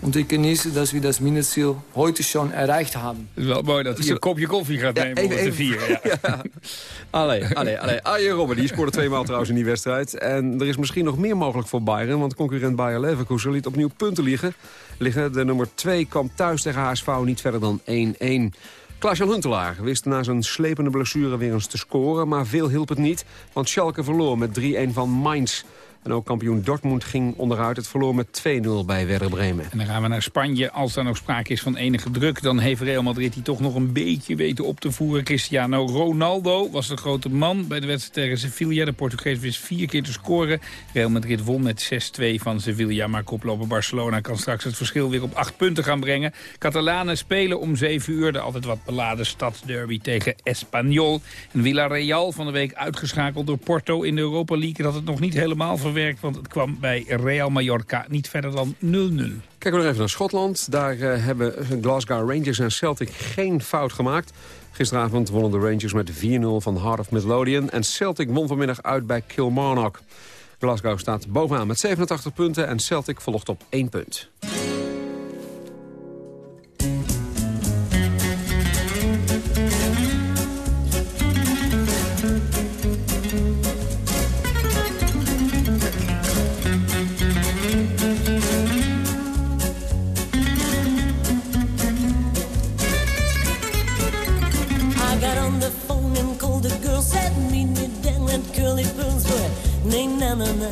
Und ich genieße, dass wir das Mindestziel heute schon erreicht haben. Het is wel mooi dat hij een kopje koffie gaat nemen ja, om te vieren. Ja. ja. Allee, allee, allee. Arjen Robben, die scoorde twee maal trouwens in die wedstrijd. En er is misschien nog meer mogelijk voor Bayern. Want concurrent Bayer Leverkusen liet opnieuw punten liggen. liggen. De nummer 2 kwam thuis tegen HSV niet verder dan 1-1. Klaas-Jan Huntelaar wist na zijn slepende blessure weer eens te scoren. Maar veel hielp het niet, want Schalke verloor met 3-1 van Mainz. En ook kampioen Dortmund ging onderuit. Het verloor met 2-0 bij Werder Bremen. En dan gaan we naar Spanje. Als er nog sprake is van enige druk... dan heeft Real Madrid die toch nog een beetje weten op te voeren. Cristiano Ronaldo was de grote man bij de wedstrijd tegen Sevilla. De Portugees wist vier keer te scoren. Real Madrid won met 6-2 van Sevilla. Maar koploper Barcelona kan straks het verschil weer op acht punten gaan brengen. Catalanen spelen om 7 uur de altijd wat beladen stadsderby tegen Espanyol. En Villarreal van de week uitgeschakeld door Porto in de Europa League. Dat het nog niet helemaal verwerkt want het kwam bij Real Mallorca niet verder dan 0-0. Kijken we nog even naar Schotland. Daar uh, hebben Glasgow Rangers en Celtic geen fout gemaakt. Gisteravond wonnen de Rangers met 4-0 van Heart of Midlothian. En Celtic won vanmiddag uit bij Kilmarnock. Glasgow staat bovenaan met 87 punten en Celtic volgt op 1 punt. Na na na.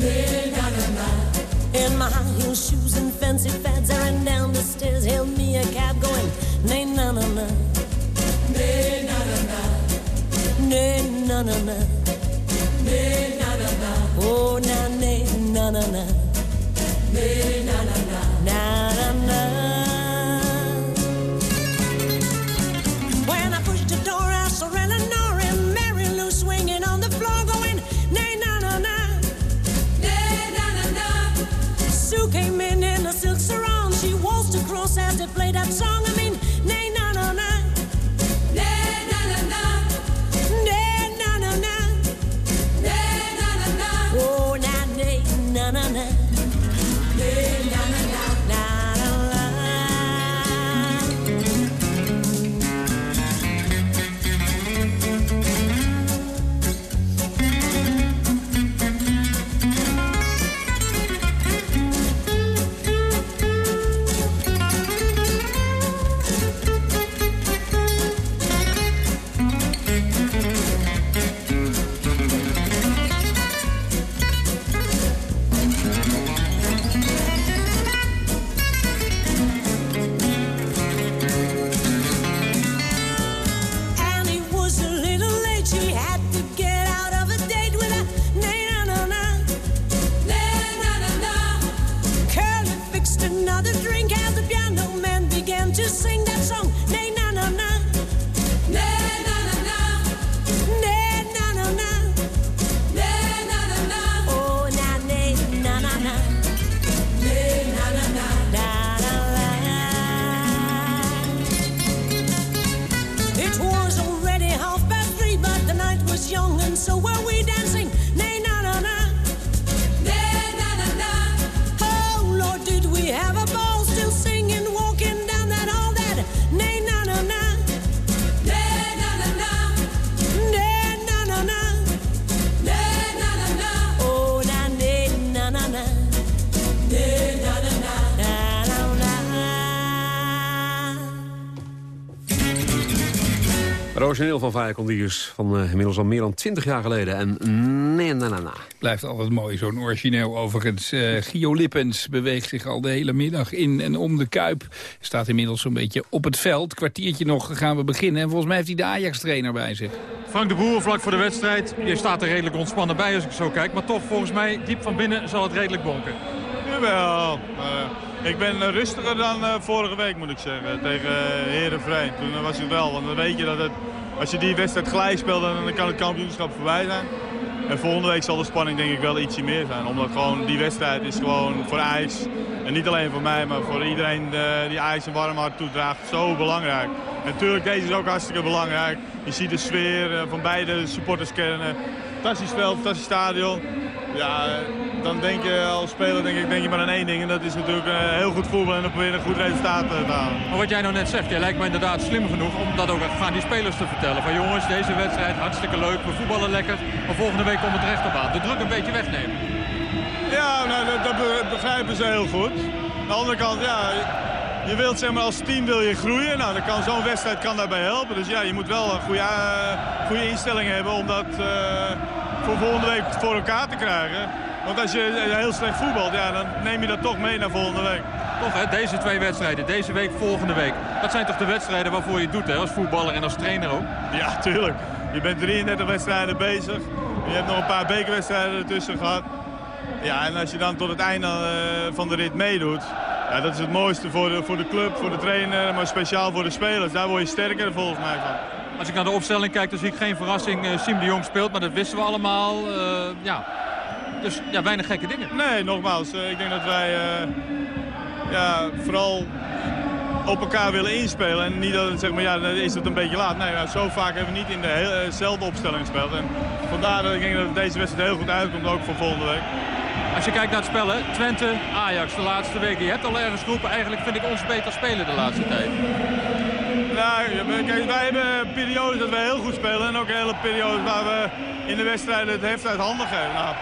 Na na na. In my high heel shoes and fancy fads, I ran down the stairs, hailed me a cab going, na na na. Na na na. Na na na. Na na na. Oh na na na. Na na na. Played that song. Origineel van Viacondiers van uh, inmiddels al meer dan 20 jaar geleden. En nee, na, na, na. Blijft altijd mooi, zo'n origineel overigens. Uh, Gio Lippens beweegt zich al de hele middag in en om de Kuip. Staat inmiddels zo'n beetje op het veld. Kwartiertje nog gaan we beginnen. En volgens mij heeft hij de Ajax-trainer bij zich. Frank de Boer vlak voor de wedstrijd. Je staat er redelijk ontspannen bij als ik zo kijk. Maar toch, volgens mij, diep van binnen zal het redelijk bonken. Jawel. Uh, ik ben rustiger dan uh, vorige week, moet ik zeggen. Tegen uh, Herenveen. Toen was het wel. Want dan weet je dat het, als je die wedstrijd gelijk speelt, dan kan het kampioenschap voorbij zijn. En volgende week zal de spanning denk ik wel ietsje meer zijn. Omdat gewoon die wedstrijd is gewoon voor Ajax. En niet alleen voor mij, maar voor iedereen die Ajax een warm hart toedraagt. Zo belangrijk. En natuurlijk, deze is ook hartstikke belangrijk. Je ziet de sfeer van beide supporterskernen. Fantastisch veld, fantastisch stadion. Ja, dan denk je als speler denk ik, denk je maar aan één ding. En dat is natuurlijk uh, heel goed voetbal en dan proberen een goed resultaat te halen. Maar wat jij nou net zegt, jij lijkt me inderdaad slim genoeg om dat ook aan die spelers te vertellen. Van jongens, deze wedstrijd hartstikke leuk, we voetballen lekker. Maar volgende week komt het recht op aan. De druk een beetje wegnemen. Ja, nou, dat, dat begrijpen ze heel goed. Aan de andere kant, ja, je wilt zeg maar als team wil je groeien. Nou, dan kan zo'n wedstrijd kan daarbij helpen. Dus ja, je moet wel een goede, uh, goede instelling hebben om dat uh, voor volgende week voor elkaar te krijgen. Want als je heel slecht voetbalt, ja, dan neem je dat toch mee naar volgende week. Toch, hè, deze twee wedstrijden, deze week, volgende week. Dat zijn toch de wedstrijden waarvoor je het doet, hè, als voetballer en als trainer ook? Ja, tuurlijk. Je bent 33 wedstrijden bezig. Je hebt nog een paar bekerwedstrijden ertussen gehad. Ja, en als je dan tot het einde uh, van de rit meedoet... Ja, dat is het mooiste voor de, voor de club, voor de trainer, maar speciaal voor de spelers. Daar word je sterker volgens mij van. Als ik naar de opstelling kijk, dan zie ik geen verrassing. Uh, Siem de Jong speelt, maar dat wisten we allemaal. Uh, ja. Dus ja, weinig gekke dingen. Nee, nogmaals. Uh, ik denk dat wij ja, vooral op elkaar willen inspelen. En niet dat het zeg maar, ja, is het een beetje laat. Nee, zo vaak hebben we niet in dezelfde opstelling gespeeld. En vandaar dat ik denk dat deze wedstrijd heel goed uitkomt, ook voor volgende week. Als je kijkt naar het spellen, Twente, Ajax de laatste weken. Je hebt al ergens geroepen, eigenlijk vind ik ons beter spelen de laatste tijd. Nou, kijk, wij hebben periodes dat we heel goed spelen en ook hele periodes waar we in de wedstrijden het heft uit handen geven. Nou,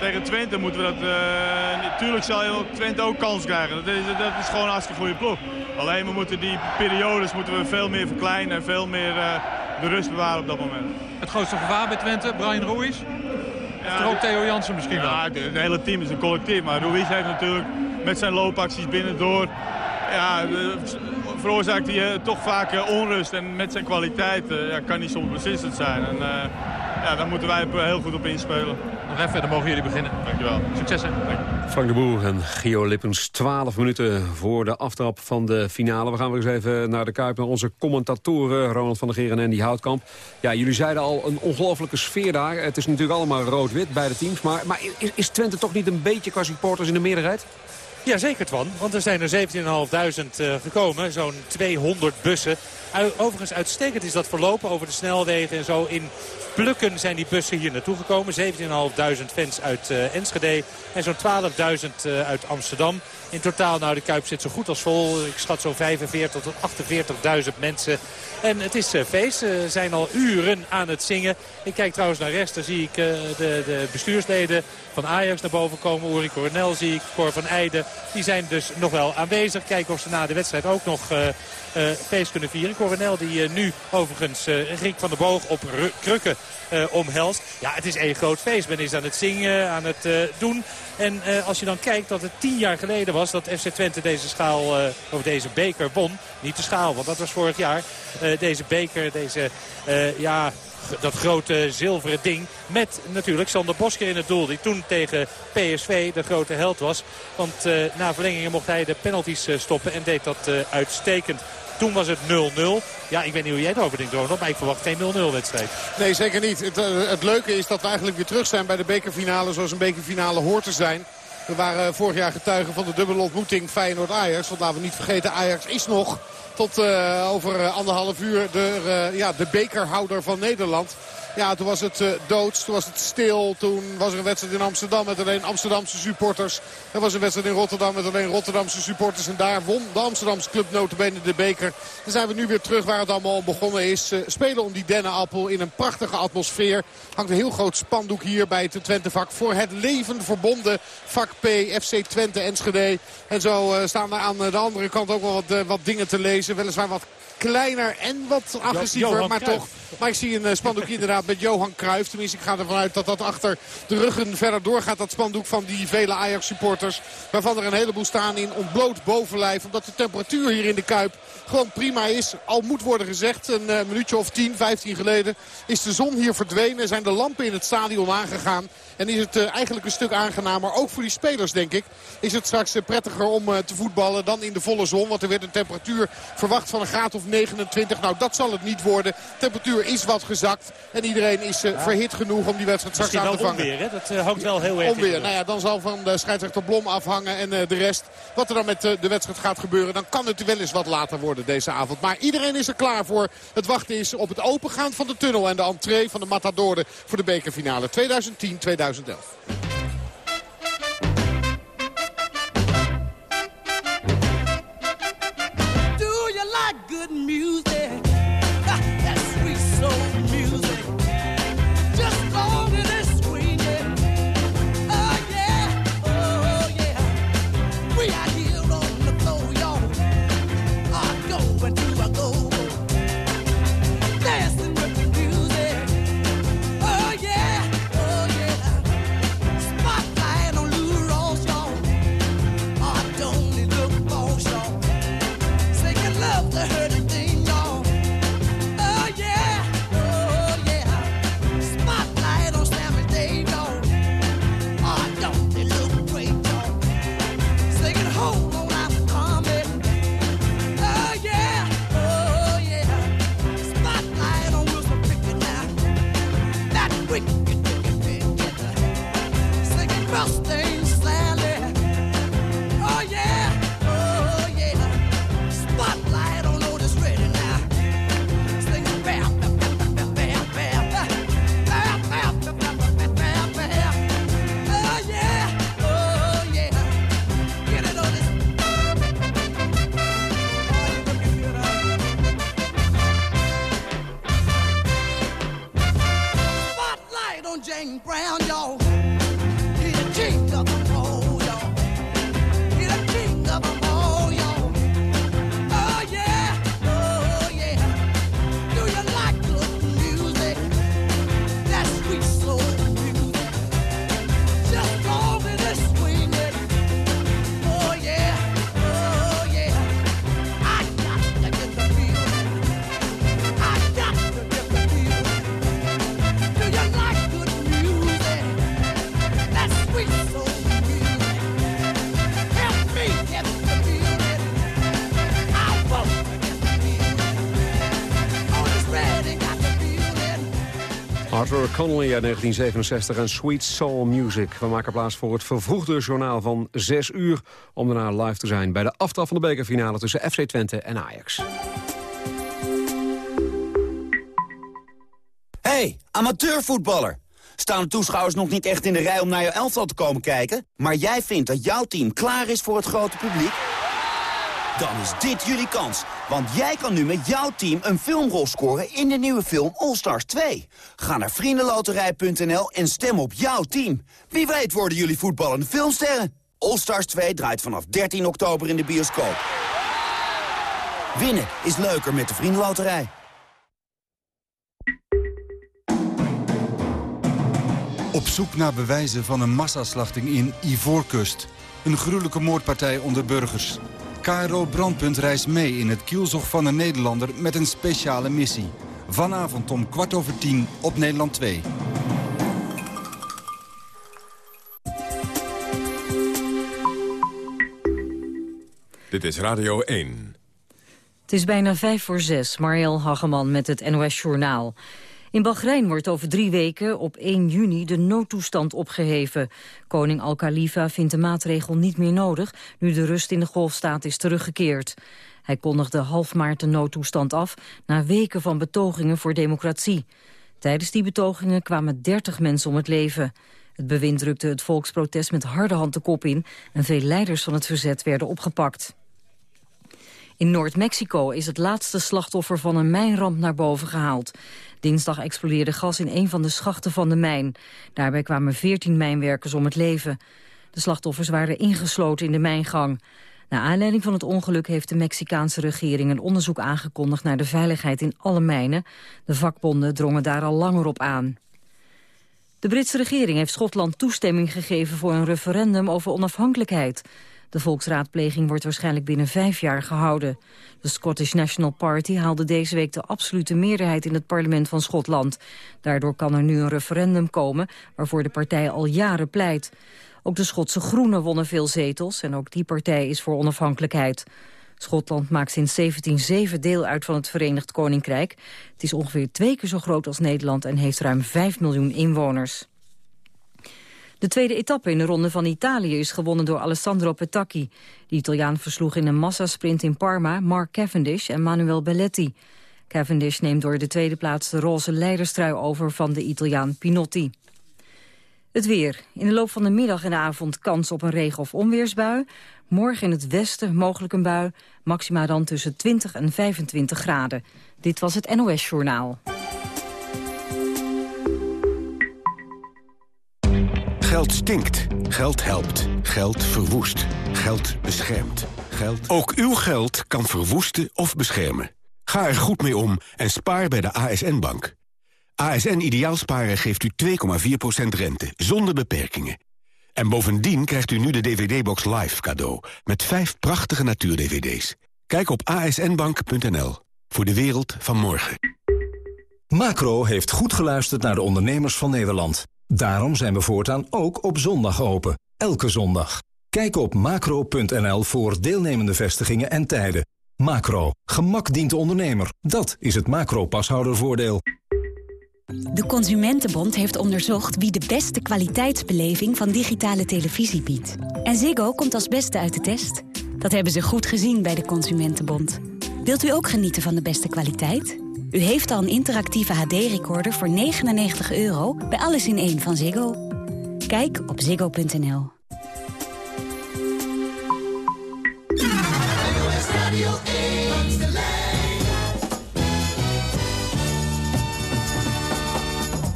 tegen Twente moeten we dat... Uh, natuurlijk zal Twente ook kans krijgen. Dat is, dat is gewoon een hartstikke goede ploeg. Alleen we moeten die periodes moeten we veel meer verkleinen en veel meer uh, de rust bewaren op dat moment. Het grootste gevaar bij Twente, Brian Ruiz? Ja, of ook Theo Jansen misschien wel? Ja, het hele team is een collectief. Maar Ruiz heeft natuurlijk met zijn loopacties binnendoor... Ja, veroorzaakt hij toch vaak onrust. En met zijn kwaliteit ja, kan hij soms beslissend zijn. En, uh, ja, daar moeten wij heel goed op inspelen. Nog even, dan mogen jullie beginnen. Dankjewel. Succes hè. Frank de Boer en Gio Lippens, 12 minuten voor de aftrap van de finale. We gaan weer eens even naar de Kuip, naar onze commentatoren Ronald van der Geer en Andy Houtkamp. Ja, jullie zeiden al een ongelofelijke sfeer daar. Het is natuurlijk allemaal rood-wit, beide teams. Maar, maar is, is Twente toch niet een beetje qua supporters in de meerderheid? Ja, zeker Twan. Want er zijn er 17.500 uh, gekomen. Zo'n 200 bussen. Overigens uitstekend is dat verlopen over de snelwegen en zo. In plukken zijn die bussen hier naartoe gekomen. 17.500 fans uit uh, Enschede en zo'n 12.000 uh, uit Amsterdam. In totaal, nou de Kuip zit zo goed als vol. Ik schat zo'n 45 tot 48.000 mensen. En het is feest. Ze zijn al uren aan het zingen. Ik kijk trouwens naar rechts. Daar zie ik de, de bestuursleden van Ajax naar boven komen. Uri Coronel zie ik, Cor van Eijden. Die zijn dus nog wel aanwezig. Kijken of ze na de wedstrijd ook nog uh, feest kunnen vieren. Coronel die uh, nu overigens Rick van der Boog op krukken omhelst. Ja, het is één groot feest. Men is aan het zingen, aan het doen. En als je dan kijkt dat het tien jaar geleden was dat FC Twente deze schaal, of deze beker won. Niet de schaal, want dat was vorig jaar. deze beker, deze ja, dat grote zilveren ding. Met natuurlijk Sander Bosker in het doel. Die toen tegen PSV de grote held was. Want uh, na verlengingen mocht hij de penalties uh, stoppen. En deed dat uh, uitstekend. Toen was het 0-0. Ja, ik weet niet hoe jij erover denkt, Ronald. Maar ik verwacht geen 0-0 wedstrijd. Nee, zeker niet. Het, het leuke is dat we eigenlijk weer terug zijn bij de bekerfinale. Zoals een bekerfinale hoort te zijn. We waren vorig jaar getuigen van de dubbele ontmoeting Feyenoord-Ajax. Want laten we niet vergeten, Ajax is nog tot uh, over anderhalf uur de, ja, de bekerhouder van Nederland. Ja, toen was het uh, doods, toen was het stil. Toen was er een wedstrijd in Amsterdam met alleen Amsterdamse supporters. Er was een wedstrijd in Rotterdam met alleen Rotterdamse supporters. En daar won de Amsterdamse club notabene de beker. Dan zijn we nu weer terug waar het allemaal begonnen is. Uh, spelen om die dennenappel in een prachtige atmosfeer. Hangt een heel groot spandoek hier bij het Twente-vak. Voor het leven verbonden vak P, FC Twente Enschede. En zo uh, staan er aan de andere kant ook wel wat, wat dingen te lezen. Weliswaar wat kleiner en wat agressiever. Johan maar Cruijff. toch. Maar ik zie een uh, spandoek inderdaad met Johan Cruijff. Tenminste, ik ga ervan uit dat dat achter de ruggen verder doorgaat. Dat spandoek van die vele Ajax-supporters. Waarvan er een heleboel staan in ontbloot bovenlijf. Omdat de temperatuur hier in de Kuip gewoon prima is. Al moet worden gezegd, een uh, minuutje of 10, 15 geleden is de zon hier verdwenen. Zijn de lampen in het stadion aangegaan. En is het uh, eigenlijk een stuk aangenamer, ook voor die spelers denk ik. Is het straks uh, prettiger om te voetballen dan in de volle zon. Want er werd een temperatuur verwacht van een graad of 29. Nou, dat zal het niet worden. De temperatuur is wat gezakt. En iedereen is ja. verhit genoeg om die wedstrijd straks Misschien aan te vangen. onweer, hè? Dat hangt wel heel erg Onweer, nou ja, dan zal van de scheidsrechter Blom afhangen. En de rest, wat er dan met de wedstrijd gaat gebeuren. Dan kan het wel eens wat later worden deze avond. Maar iedereen is er klaar voor. Het wachten is op het opengaan van de tunnel. En de entree van de Matadorde voor de bekerfinale 2010-2011. Connolly uit 1967 en Sweet Soul Music. We maken plaats voor het vervroegde journaal van 6 uur... om daarna live te zijn bij de aftrap van de bekerfinale... tussen FC Twente en Ajax. hey, amateurvoetballer. Staan de toeschouwers nog niet echt in de rij om naar je elftal te komen kijken? Maar jij vindt dat jouw team klaar is voor het grote publiek? Dan is dit jullie kans. Want jij kan nu met jouw team een filmrol scoren in de nieuwe film All Stars 2. Ga naar vriendenloterij.nl en stem op jouw team. Wie weet worden jullie voetballende filmsterren. All Stars 2 draait vanaf 13 oktober in de bioscoop. Winnen is leuker met de Vriendenloterij. Op zoek naar bewijzen van een massaslachting in Ivoorkust. Een gruwelijke moordpartij onder burgers. KRO Brandpunt reist mee in het kielzog van een Nederlander met een speciale missie. Vanavond om kwart over tien op Nederland 2. Dit is Radio 1. Het is bijna vijf voor zes. Marielle Hageman met het NOS Journaal. In Bahrein wordt over drie weken op 1 juni de noodtoestand opgeheven. Koning Al-Khalifa vindt de maatregel niet meer nodig... nu de rust in de golfstaat is teruggekeerd. Hij kondigde half maart de noodtoestand af... na weken van betogingen voor democratie. Tijdens die betogingen kwamen 30 mensen om het leven. Het bewind drukte het volksprotest met harde hand de kop in... en veel leiders van het verzet werden opgepakt. In Noord-Mexico is het laatste slachtoffer van een mijnramp naar boven gehaald. Dinsdag explodeerde gas in een van de schachten van de mijn. Daarbij kwamen 14 mijnwerkers om het leven. De slachtoffers waren ingesloten in de mijngang. Na aanleiding van het ongeluk heeft de Mexicaanse regering een onderzoek aangekondigd naar de veiligheid in alle mijnen. De vakbonden drongen daar al langer op aan. De Britse regering heeft Schotland toestemming gegeven voor een referendum over onafhankelijkheid. De volksraadpleging wordt waarschijnlijk binnen vijf jaar gehouden. De Scottish National Party haalde deze week de absolute meerderheid in het parlement van Schotland. Daardoor kan er nu een referendum komen waarvoor de partij al jaren pleit. Ook de Schotse Groenen wonnen veel zetels en ook die partij is voor onafhankelijkheid. Schotland maakt sinds 1707 deel uit van het Verenigd Koninkrijk. Het is ongeveer twee keer zo groot als Nederland en heeft ruim 5 miljoen inwoners. De tweede etappe in de Ronde van Italië is gewonnen door Alessandro Petacchi. De Italiaan versloeg in een massasprint in Parma Mark Cavendish en Manuel Belletti. Cavendish neemt door de tweede plaats de roze leiderstrui over van de Italiaan Pinotti. Het weer. In de loop van de middag en de avond kans op een regen- of onweersbui. Morgen in het westen mogelijk een bui. Maxima dan tussen 20 en 25 graden. Dit was het NOS Journaal. Geld stinkt. Geld helpt. Geld verwoest. Geld beschermt. Geld... Ook uw geld kan verwoesten of beschermen. Ga er goed mee om en spaar bij de ASN-bank. ASN Ideaalsparen geeft u 2,4% rente, zonder beperkingen. En bovendien krijgt u nu de DVD-box Live cadeau... met vijf prachtige natuur-DVD's. Kijk op asnbank.nl voor de wereld van morgen. Macro heeft goed geluisterd naar de ondernemers van Nederland. Daarom zijn we voortaan ook op zondag open. Elke zondag. Kijk op macro.nl voor deelnemende vestigingen en tijden. Macro. Gemak dient de ondernemer. Dat is het macro-pashoudervoordeel. De Consumentenbond heeft onderzocht wie de beste kwaliteitsbeleving van digitale televisie biedt. En Ziggo komt als beste uit de test. Dat hebben ze goed gezien bij de Consumentenbond. Wilt u ook genieten van de beste kwaliteit? U heeft al een interactieve HD-recorder voor 99 euro bij Alles in één van Ziggo. Kijk op ziggo.nl.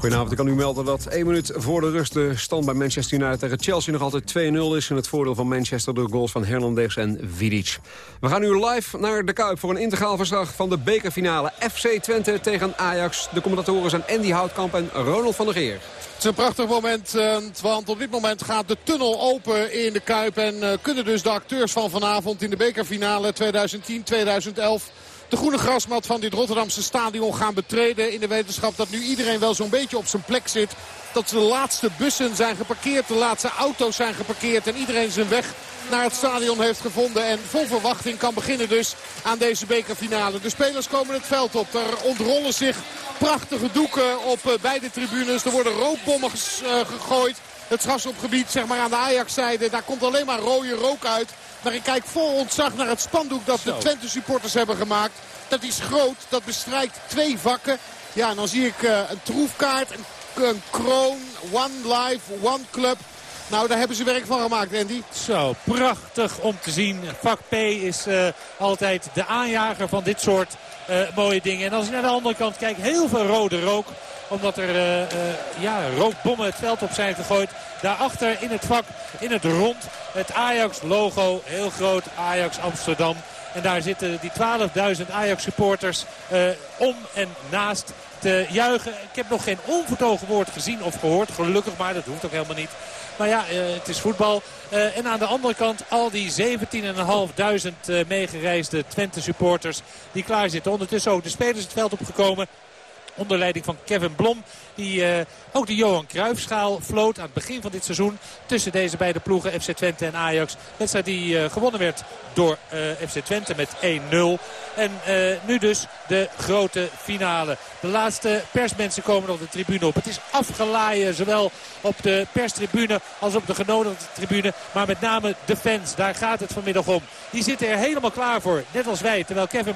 Goedenavond, ik kan u melden dat één minuut voor de rust de stand bij Manchester United tegen Chelsea nog altijd 2-0 is. In het voordeel van Manchester door goals van Hernandez en Vidic. We gaan nu live naar de Kuip voor een integraal verslag van de bekerfinale FC Twente tegen Ajax. De commentatoren zijn Andy Houtkamp en Ronald van der Geer. Het is een prachtig moment, eh, want op dit moment gaat de tunnel open in de Kuip. En eh, kunnen dus de acteurs van vanavond in de bekerfinale 2010-2011 de groene grasmat van dit Rotterdamse stadion gaan betreden. In de wetenschap dat nu iedereen wel zo'n beetje op zijn plek zit. Dat de laatste bussen zijn geparkeerd, de laatste auto's zijn geparkeerd. En iedereen zijn weg naar het stadion heeft gevonden. En vol verwachting kan beginnen dus aan deze bekerfinale. De spelers komen het veld op. Er ontrollen zich prachtige doeken op eh, beide tribunes. Er worden rookbommen eh, gegooid. Het strafschopgebied zeg maar aan de Ajax-zijde. Daar komt alleen maar rode rook uit. Maar ik kijk vol ontzag naar het spandoek dat de Twente supporters hebben gemaakt. Dat is groot, dat bestrijkt twee vakken. Ja, en dan zie ik uh, een troefkaart, een, een kroon, one life, one club. Nou, daar hebben ze werk van gemaakt, Andy. Zo, prachtig om te zien. Vak P is uh, altijd de aanjager van dit soort mooie dingen. En als ik naar de andere kant kijk, heel veel rode rook omdat er uh, uh, ja, rookbommen het veld op zijn gegooid. Daarachter in het vak, in het rond, het Ajax-logo. Heel groot, Ajax Amsterdam. En daar zitten die 12.000 Ajax-supporters om en naast te juichen. Ik heb nog geen onvertogen woord gezien of gehoord. Gelukkig maar, dat hoeft ook helemaal niet. Maar ja, uh, het is voetbal. Uh, en aan de andere kant al die 17.500 uh, meegereisde Twente supporters die klaar zitten. Ondertussen ook de spelers het veld opgekomen onder leiding van Kevin Blom. Die uh, ook de Johan Cruijffschaal floot aan het begin van dit seizoen. Tussen deze beide ploegen, FC Twente en Ajax. Wedstrijd die uh, gewonnen werd door uh, FC Twente met 1-0. En nu dus de grote finale. De laatste persmensen komen op de tribune op. Het is afgelaaien, zowel op de perstribune als op de genodigde tribune. Maar met name de fans, daar gaat het vanmiddag om. Die zitten er helemaal klaar voor, net als wij. Terwijl Kevin